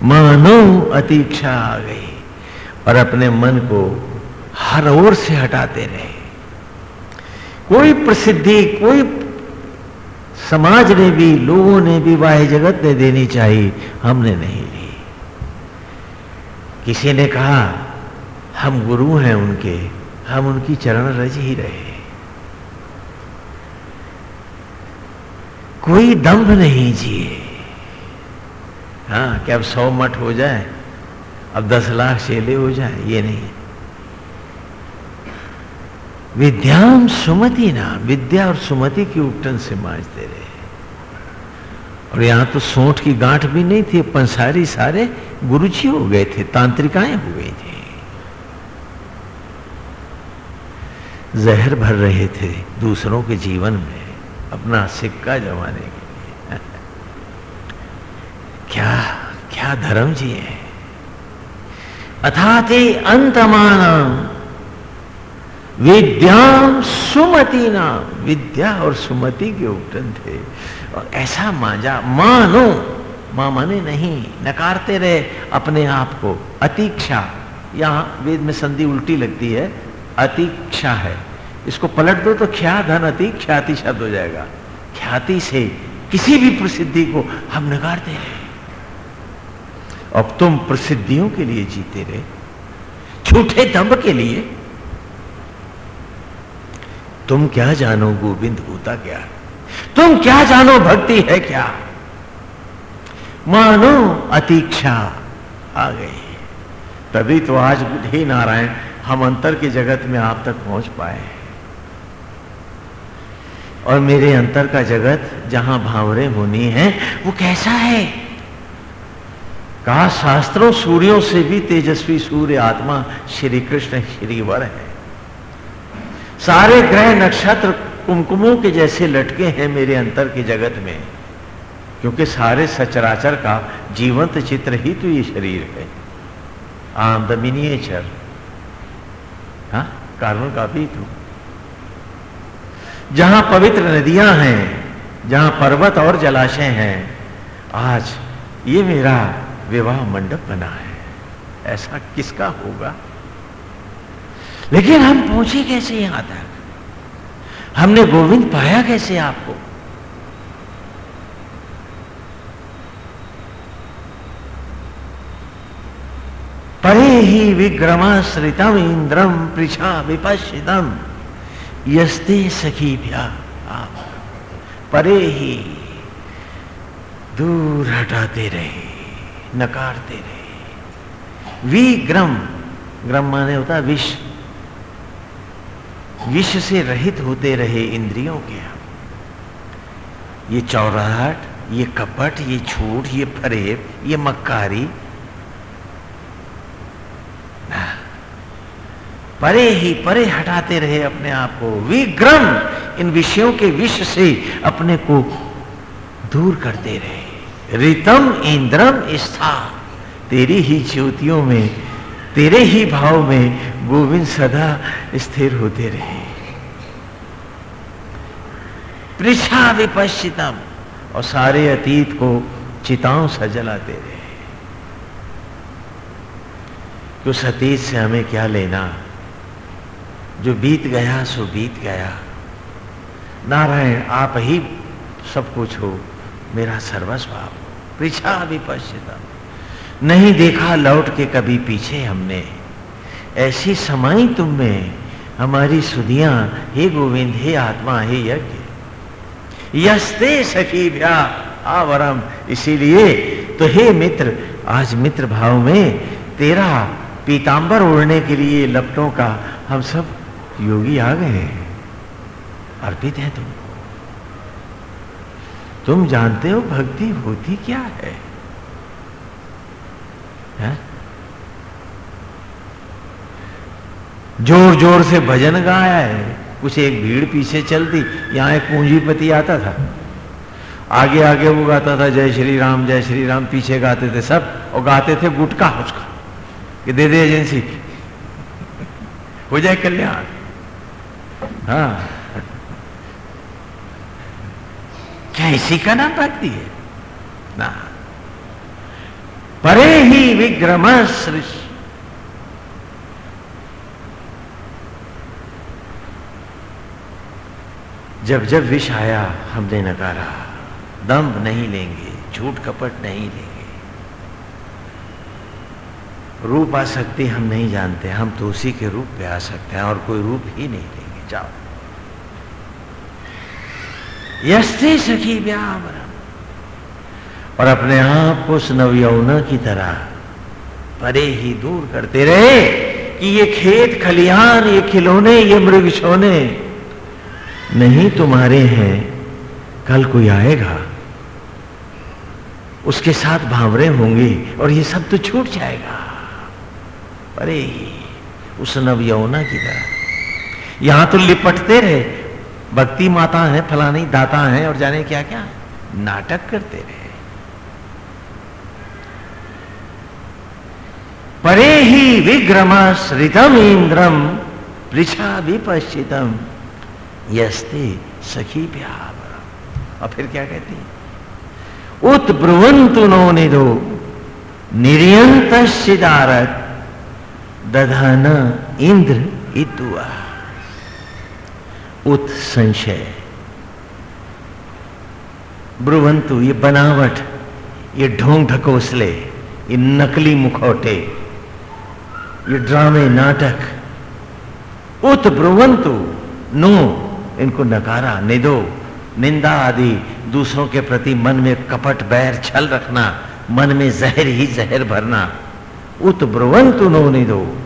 मानो अतीक्षा आ गई, और अपने मन को हर ओर से हटाते रहे। कोई प्रसिद्धि, कोई समाज ने भी, लोगों ने भी वाह जगत ने देनी चाहिए। हमने नहीं ली। किसी ने कहा, हम गुरु हैं उनके, हम उनकी चरण रज ही रहे कोई दंभ नहीं जिए। हाँ क्या अब सौ मठ हो जाए, अब दस लाख शेले हो जाए, ये नहीं। विद्याम सुमति ना, विद्या और सुमति की उपटन से मांझते रहे। और यहाँ तो सोठ की गांठ भी नहीं थी पंसारी सारे गुरुजी हो गए थे, तांत्रिकाएँ हो गई थी। जहर भर रहे थे दूसरों के जीवन में, अपना सिक्का जमाने के लिए। क्या क्या धर्म जी है? अथाते अंतमाना विद्याम सुमति नाम विद्या और सुमति के उपटन थे। और ऐसा मांझा मानो माँ माने नहीं, नकारते रहे अपने आप को। अतीक्षा, यहाँ वेद में संधि उल्टी लगती है, अतीक्षा है। इसको पलट दो तो ख्या धन अति, ख्याति शब्द हो जाएगा। ख्याति से किसी भी प्रसिद्धि को हम नकारते रहे अब तुम प्रसिद्धियों के लिए जीते रहे। झूठे दम्भ के लिए तुम क्या जानो गोविंद होता क्या? तुम क्या जानो भक्ति है क्या? मानो अतीक्षा आ गई तभी तो आज हे नारायण हम अंतर के जगत में आप तक पहुँच पाए और मेरे अंतर का जगत जहाँ भावरे होनी है, वो कैसा है? कहा शास्त्रों सूर्यों से भी तेजस्वी सूर्य आत्मा श्री कृष्ण श्रीवर है। सारे ग्रह नक्षत्र कुमकुमों के जैसे लटके हैं मेरे अंतर के जगत में, क्योंकि सारे सचराचर का जीवंत चित्र ही तो ये शरीर है। आम द मिनिएचर हाँ कार्बन तो। जहाँ पवित्र नदियाँ हैं, जहाँ पर्वत और जलाशय हैं, आज ये मेरा विवाह मंडप बना है। ऐसा किसका होगा? लेकिन हम पहुँचे कैसे यहाँ तक? हमने गोविंद पाया कैसे आपको? परे ही विग्रमाश्रितम इंद्रम पृछा विपश्चितम। यस्ते सखी भ्या आप। परे ही दूर हटाते रहे, नकारते रहे। विग्रम, ग्रम माने होता विष। विष से रहित होते रहे इंद्रियों के ये चौराहट, ये कपट, ये झूठ, ये फरेब, ये मक्कारी परे ही परे हटाते रहे अपने आप को। विग्रम इन विषयों के विष से अपने को दूर करते रहे। रितम इंद्रम स्था तेरी ही ज्योतियों में तेरे ही भाव में गोविंद सदा स्थिर होते रहे। पृछा विपश्चितम और सारे अतीत को चिताओं सा जलाते रहे। कि उस अतीत से हमें क्या लेना? जो बीत गया, सो बीत गया। नारायण, आप ही सब कुछ हो, मेरा सर्वस्व आप पृछा विपश्चितम नहीं देखा लौट के कभी पीछे हमने। ऐसी समाई तुम में, हमारी सुधियाँ, हे गोविंद, हे आत्मा, हे यज्ञ। यस्ते सखी भ्या, आवरम, इसीलिए तो हे मित्र, आज मित्र भाव में तेरा पीतांबर ओढ़ने के लिए लपटों का हम सब योगी आ गए हैं। अर्पित है तुम। तुम जानते हो भक्ति होती क्या है? ज़ोर ज़ोर से भजन गाया है। कुछ एक भीड़ पीछे चलती, यहाँ एक पूंजीपति आता था। आगे आगे वो गाता था, जय श्री राम, जय श्री राम, पीछे गाते थे सब, और गाते थे गुटका उसका, कि दे दे एजेंसी। हो जाए कल्याण। हाँ। क्या इसी का नाम भक्ति है परे ही विग्रम जब जब विष आया, हमने नकारा। दम्भ नहीं लेंगे, झूठ कपट नहीं लेंगे। रूप आ सकती हम नहीं जानते, हम तो उसी के रूप पे आ सकते हैं और कोई रूप ही नहीं लेंगे। जाओ। यस्ते सखी व्यावरम और अपने आप को उस नवयौना की तरह परे ही दूर करते रहे कि ये खेत, खलिहान, ये खिलौने, ये मृग छोने नहीं तुम्हारे हैं, कल कोई आएगा। उसके साथ भावरे होंगे और ये सब तो छूट जाएगा। अरे उस नवयौना की तरह। यहाँ तो लिपटते रहे। भक्ति माता है, फलानी दाता है और जाने क्या क्या नाटक करते रहे। परे ही विग्रम श्रितम इंद्रम पृछा विपश्चितम यस्ते सखी प्यार और फिर क्या कहती उत ब्रुवंतु नो निधो निर्यंत सिदारत दधन इंद्र इतुआ उत संशय। ब्रुवंतु ये बनावट, ये ढोंग ढकोसले, ये नकली मुखौटे ये ड्रामे नाटक। उत ब्रुवंतु, नो, इनको नकारा, निदो। निंदा आदि दूसरों के प्रति मन में कपट बैर छल रखना, मन में जहर ही जहर भरना। उत ब्रुवंतु, नो निदो।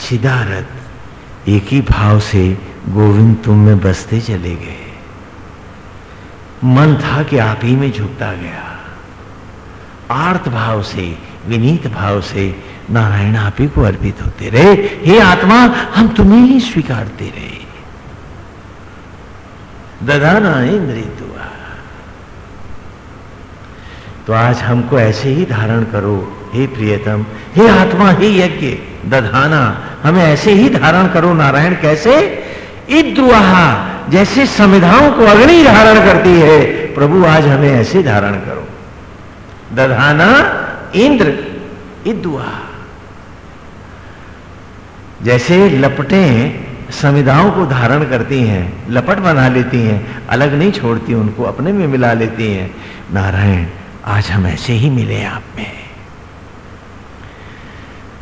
चिदारत एक ही भाव से गोविंद तुम में बसते चले गए। मन था कि आप ही में झुकता गया। आर्त भाव से विनीत भाव से नारायण आप ही को अर्पित होते रहे। हे आत्मा, हम तुम्हें ही स्वीकारते रहे। ददाना इंद्रित हुआ। तो आज हमको ऐसे ही धारण करो, हे प्रियतम, हे आत्मा, हे यज्ञ। दधाना, हमें ऐसे ही धारण करो नारायण, कैसे? इद्रुहा जैसे संविधाओं को अग्नि धारण करती है, प्रभु आज हमें ऐसे धारण करो। दधाना इंद्र इद्वा जैसे लपटे संविधाओं को धारण करती हैं, लपट बना लेती हैं, अलग नहीं छोड़ती, उनको अपने में मिला लेती हैं। नारायण, आज हम ऐसे ही मिले आप में।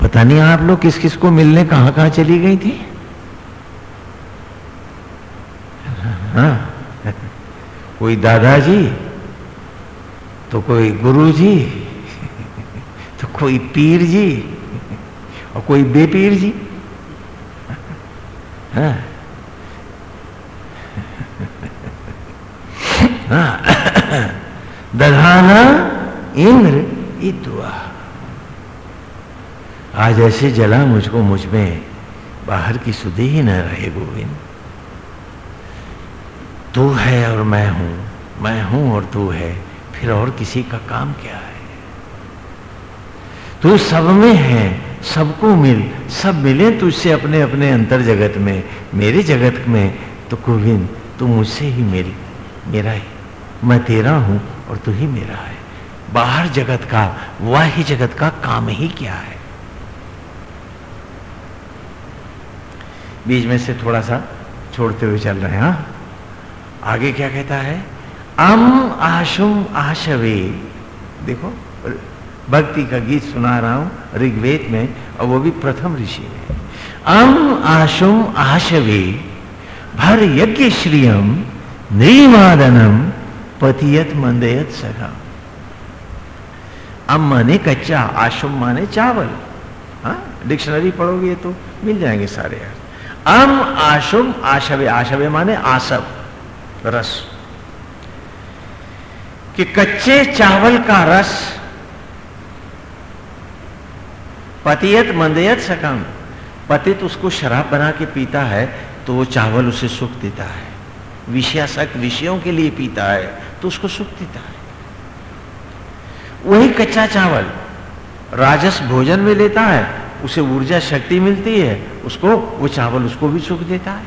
पता नहीं आप लोग किस किस को मिलने कहाँ कहाँ चली गई थी? हाँ। कोई दादाजी तो कोई गुरु जी तो कोई पीर जी और कोई बेपीर जी? हाँ। हाँ। दधाना, इंद्र इद्वा आज ऐसे जला मुझको मुझमें, बाहर की सुधे ही न रहे गोविंद। तू है और मैं हूँ मैं हूँ और तू है, फिर और किसी का काम क्या है? तू सब में है, सबको मिल, सब मिले तुझसे अपने अपने अंतर जगत में, मेरे जगत में। तो गोविंद, तू मुझसे ही मिल, मेरा ही। मैं तेरा हूँ और तू ही मेरा है। बाहर जगत का, वह ही जगत का काम ही क्या है? बीच में से थोड़ा सा छोड़ते हुए चल रहे हैं हाँ? आगे क्या कहता है? अम आशुम आशवे। देखो भक्ति का गीत सुना रहा हूँ, ऋग्वेद में, और वो भी प्रथम ऋषि में। अम आशुम आशवे, भर यज्ञ श्रियम, नृमादनम, पतियत मंदयत सखा। अम माने कच्चा, आशुम माने चावल। हाँ डिक्शनरी पढ़ोगे तो मिल जाएँगे सारे अम आशुम आशवे आशवे माने आसव रस। कि कच्चे चावल का रस पतियत मंदयत सकम। पतित उसको शराब बना के पीता है तो वो चावल उसे सुख देता है। विषयासक विषयों के लिए पीता है तो उसको सुख देता है। वही कच्चा चावल राजस भोजन में लेता है, उसे ऊर्जा शक्ति मिलती है, उसको, वो चावल उसको भी सुख देता है।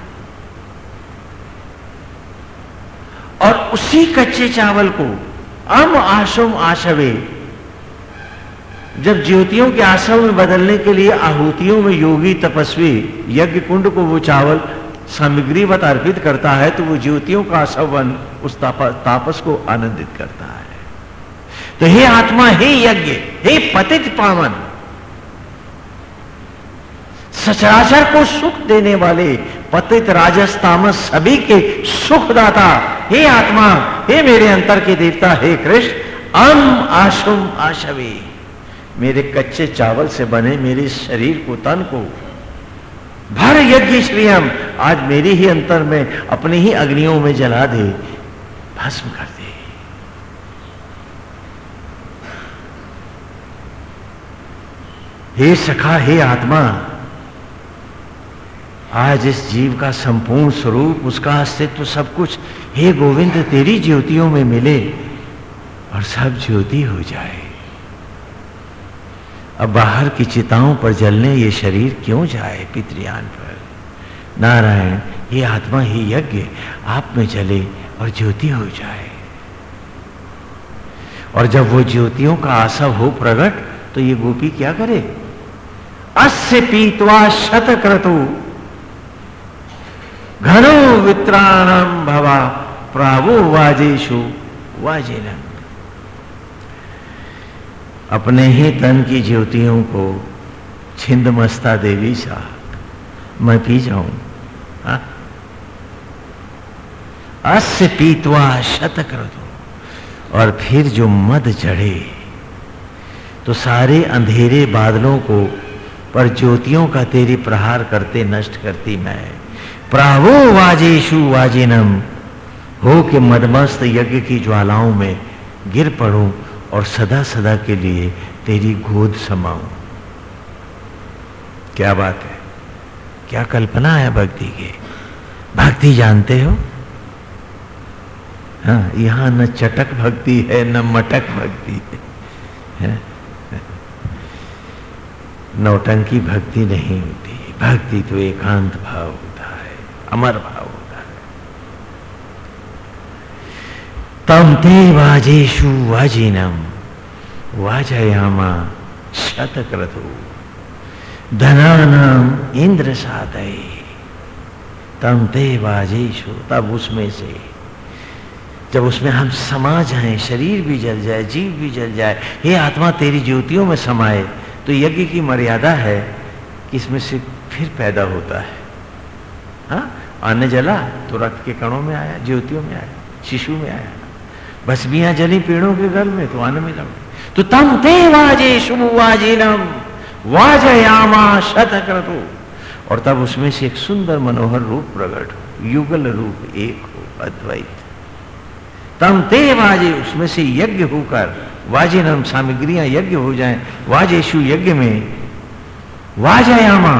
और उसी कच्चे चावल को अम आशुम आशवे जब ज्योतियों के आशव में बदलने के लिए आहूतियों में योगी तपस्वी यज्ञ कुंड को वो चावल सामग्री बत अर्पित करता है तो वो ज्योतियों का आशवन उस तापस को आनंदित करता है। तो हे आत्मा, हे यज्ञ, हे पतित पावन, सचराचर को सुख देने वाले पतित राजस तामस सभी के सुखदाता, हे आत्मा, हे मेरे अंतर के देवता, हे कृष्ण, अम आशुम आशवी। मेरे कच्चे चावल से बने मेरे शरीर को, तन को। भर यज्ञ श्री हम आज मेरी ही अंतर में अपनी ही अग्नियों में जला दे, भस्म कर दे। हे सखा, हे आत्मा, आज इस जीव का संपूर्ण स्वरूप, उसका अस्तित्व सब कुछ हे गोविंद, तेरी ज्योतियों में मिले और सब ज्योति हो जाए। अब बाहर की चिताओं पर जलने ये शरीर क्यों जाए पितृयान पर? नारायण, ये आत्मा ही यज्ञ, आप में जले और ज्योति हो जाए। और जब वो ज्योतियों का आसव हो प्रकट तो ये गोपी क्या करे? अस्य पीतवा शत क्रतु घनो वित्राणम भवा प्रावो वाजेशु वाजिनम। अपने ही तन की ज्योतियों को छिंद मस्ता देवी सा। मैं पी जाऊँ? अस्य पीतवा शत कर दो और फिर जो मद चढ़े तो सारे अंधेरे बादलों को, पर ज्योतियों का तेरी प्रहार करते नष्ट करती मैं। प्रावो वाजेशु वाजिनम, हो के मदमस्त यज्ञ की ज्वालाओं में गिर पड़ूं। और सदा सदा के लिए तेरी गोद समाऊं। क्या बात है? क्या कल्पना है भक्ति की? भक्ति जानते हो? हाँ यहाँ न चटक भक्ति है न मटक भक्ति है, है? नौटंकी भक्ति नहीं होती। भक्ति तो एकांत भाव होता है अमर भाव होता है। तम ते वाजेशु वाजिनम। वाजयामा शतक्रतु। धनानाम इंद्र साधय तम ते वाजेशु, तब उसमें से। जब उसमें हम समा जाए, शरीर भी जल जाए, जीव भी जल जाए, हे आत्मा तेरी ज्योतियों में समाए तो यज्ञ की मर्यादा है कि इसमें से फिर पैदा होता है। हा? अन्न जला तो रक्त के कणों में आया, ज्योतियों में आया, शिशु में आया। बस भस्मियाँ जली पेड़ों के गल में तो अन्न मिला तो तम ते वाजे शुभवाजीनम वाजयामा शत क्रतु और तब उसमें से एक सुंदर मनोहर रूप प्रकट हो। युगल रूप एक हो, अद्वैत। तम ते वाजे, उसमें से यज्ञ होकर वाजे नम सामग्रियाँ यज्ञ हो जाएँ। वाजेशु यज्ञ में वाजयामा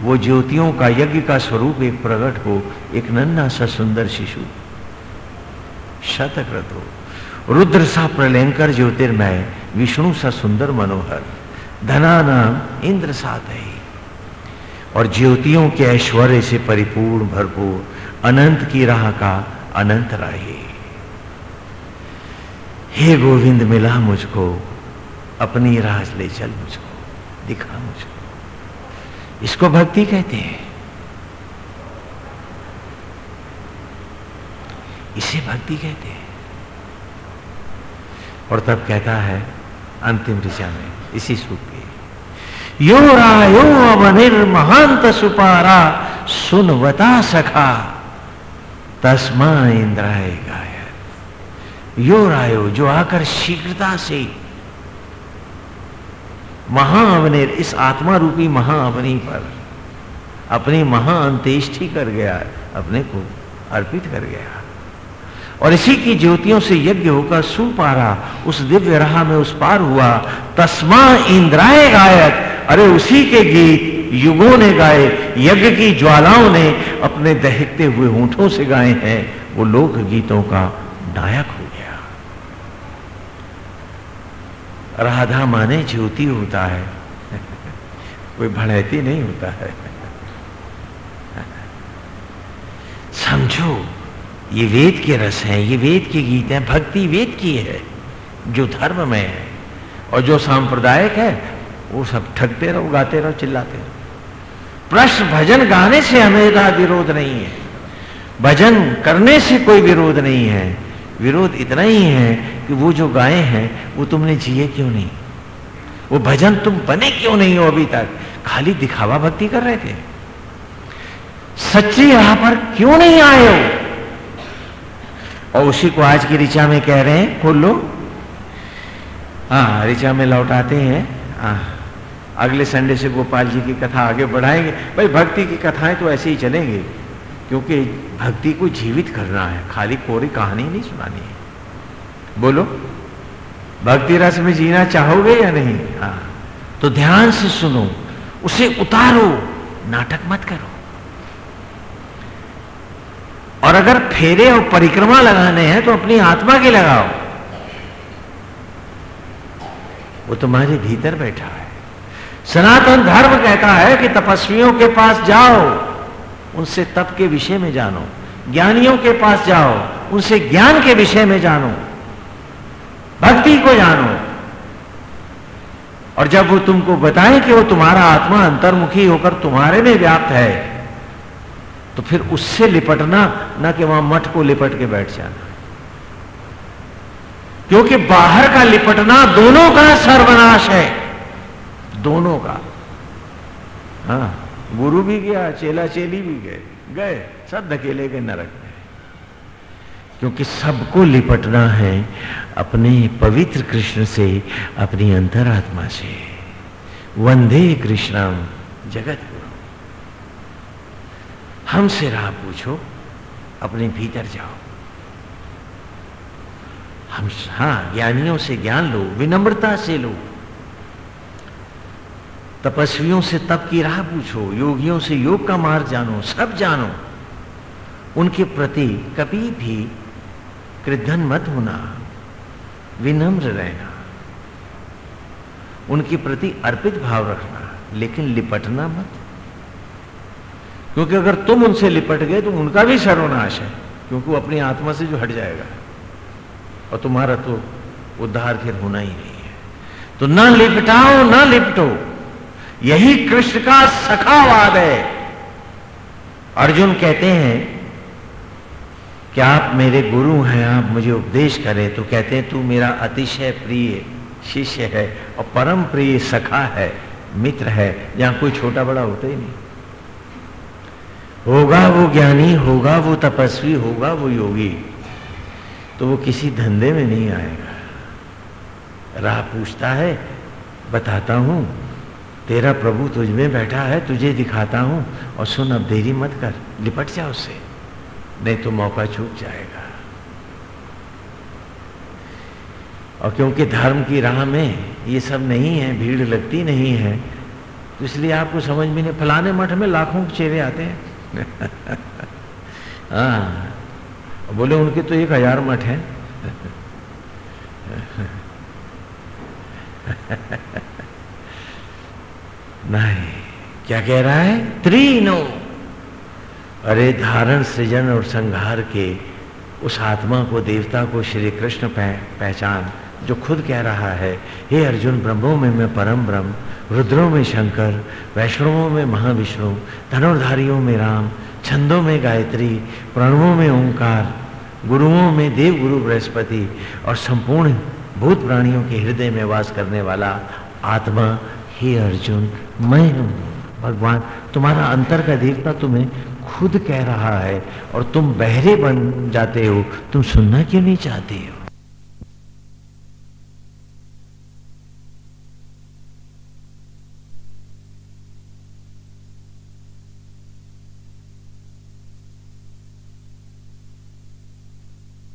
वो ज्योतियों का यज्ञ का स्वरूप एक प्रकट हो, एक नन्ना सा सुंदर शिशु। शतक्रत। हो रुद्र सा प्रलयंकर ज्योतिर्मय विष्णु सा सुंदर मनोहर धना नाम इंद्र सा है और ज्योतियों के ऐश्वर्य से परिपूर्ण भरपूर अनंत की राह का अनंत राही। हे गोविंद, मिला मुझको, अपनी राह ले चल मुझको, दिखा मुझको। इसको भक्ति कहते हैं। इसे भक्ति कहते हैं। और तब कहता है, अंतिम ऋचा में, इसी सूख के यो रायो अवनिर महांत सुपारा, सुनवता सखा, तस्मा इंद्राय गायत। यो रायो जो आकर शीघ्रता से, महाअवनिर, इस आत्मा रूपी महाअवनी पर अपनी महाअंत्येष्टि कर गया, अपने को अर्पित कर गया। और इसी की ज्योतियों से यज्ञ होकर सु पारा, उस दिव्य राह में उस पार हुआ। तस्मा इंद्राय गायक, अरे उसी के गीत युगों ने गाए, यज्ञ की ज्वालाओं ने अपने दहकते हुए ऊंटों से गाए हैं। वो लोक गीतों का नायक हो गया। राधा माने ज्योति होता है। कोई भड़ैती नहीं होता है। समझो ये वेद के रस हैं, ये वेद के गीत हैं, भक्ति वेद की है, जो धर्म में है और जो सांप्रदायिक है, वो सब ठगते रहो, गाते रहो, चिल्लाते रहो। प्रश्न, भजन गाने से हमें विरोध नहीं है। भजन करने से कोई विरोध नहीं है। विरोध इतना ही है कि वो जो गाए हैं, वो तुमने जिए क्यों नहीं? वो भजन तुम बने क्यों नहीं हो अभी तक? खाली दिखावा भक्ति कर रहे थे। सच्ची राह पर क्यों नहीं आए हो? और उसी को आज की ऋचा में कह रहे हैं, खोल लो। हाँ ऋचा में लौटाते हैं। हाँ अगले संडे से गोपाल जी की कथा आगे बढ़ाएँगे। भाई, भक्ति की कथाएँ तो ऐसे ही चलेंगे, क्योंकि भक्ति को जीवित करना है। खाली कोरी कहानी नहीं सुनानी है। बोलो, भक्ति रस में जीना चाहोगे या नहीं? हाँ तो ध्यान से सुनो, उसे उतारो, नाटक मत करो। और अगर फेरे और परिक्रमा लगाने हैं तो अपनी आत्मा के लगाओ। वो तुम्हारे भीतर बैठा है। सनातन धर्म कहता है कि तपस्वियों के पास जाओ, उनसे तप के विषय में जानो। ज्ञानियों के पास जाओ, उनसे ज्ञान के विषय में जानो। भक्ति को जानो। और जब वो तुमको बताएँ कि वो तुम्हारा आत्मा अंतर्मुखी होकर तुम्हारे में व्याप्त है तो फिर उससे लिपटना ना कि वहाँ मठ को लिपट के बैठ जाना। क्योंकि बाहर का लिपटना दोनों का सर्वनाश है। दोनों का। हाँ गुरु भी गया, चेला चेली भी गए गए, सब धकेले गए नरक में। क्योंकि सबको लिपटना है अपने पवित्र कृष्ण से, अपनी अंतरात्मा से। वंदे कृष्णम जगत। हमसे राह पूछो, अपने भीतर जाओ। हम हाँ ज्ञानियों से ज्ञान लो, विनम्रता से लो। तपस्वियों से तप की राह पूछो, योगियों से योग का मार्ग जानो, सब जानो। उनके प्रति कभी भी कृद्धन मत होना, विनम्र रहना। उनके प्रति अर्पित भाव रखना, लेकिन लिपटना मत। क्योंकि अगर तुम उनसे लिपट गए तो उनका भी सर्वनाश है, क्योंकि वो अपनी आत्मा से जो हट जाएगा। और तुम्हारा तो उद्धार फिर होना ही नहीं है। तो ना लिपटाओ, ना लिपटो। यही कृष्ण का सखावाद है। अर्जुन कहते हैं, कि आप मेरे गुरु हैं, आप मुझे उपदेश करें। तो कहते हैं, तू मेरा अतिशय प्रिय शिष्य है और परम प्रिय सखा है, मित्र है। यहाँ कोई छोटा बड़ा होता ही नहीं। होगा वो ज्ञानी, होगा वो तपस्वी, होगा वो योगी तो वो किसी धंधे में नहीं आएगा। राह पूछता है, बताता हूँ, तेरा प्रभु तुझ में बैठा है, तुझे दिखाता हूँ, और सुन, अब देरी मत कर, लिपट जा उससे, नहीं तो मौका छूट जाएगा। और क्योंकि धर्म की राह में ये सब नहीं है, भीड़ लगती नहीं है तो इसलिए आपको समझ में नहीं, फलाने मठ में लाखों चेहरे आते हैं। हाँ। बोले उनके तो एक हज़ार मठ है। नहीं क्या कह रहा है? त्रीनो। अरे धारण सृजन और संहार के उस आत्मा को देवता को श्री कृष्ण पह, पहचान। जो खुद कह रहा है, हे अर्जुन, ब्रह्मों में मैं परम ब्रह्म, रुद्रों में शंकर, वैष्णवों में महाविष्णु, धनुर्धारियों में राम, छंदों में गायत्री, प्रणवों में ओंकार, गुरुओं में देव गुरु बृहस्पति और संपूर्ण भूत प्राणियों के हृदय में वास करने वाला आत्मा, हे अर्जुन, मैं हूँ। भगवान, तुम्हारा अंतर का देवता तुम्हें खुद कह रहा है और तुम बहरे बन जाते हो। तुम सुनना क्यों नहीं चाहते हो?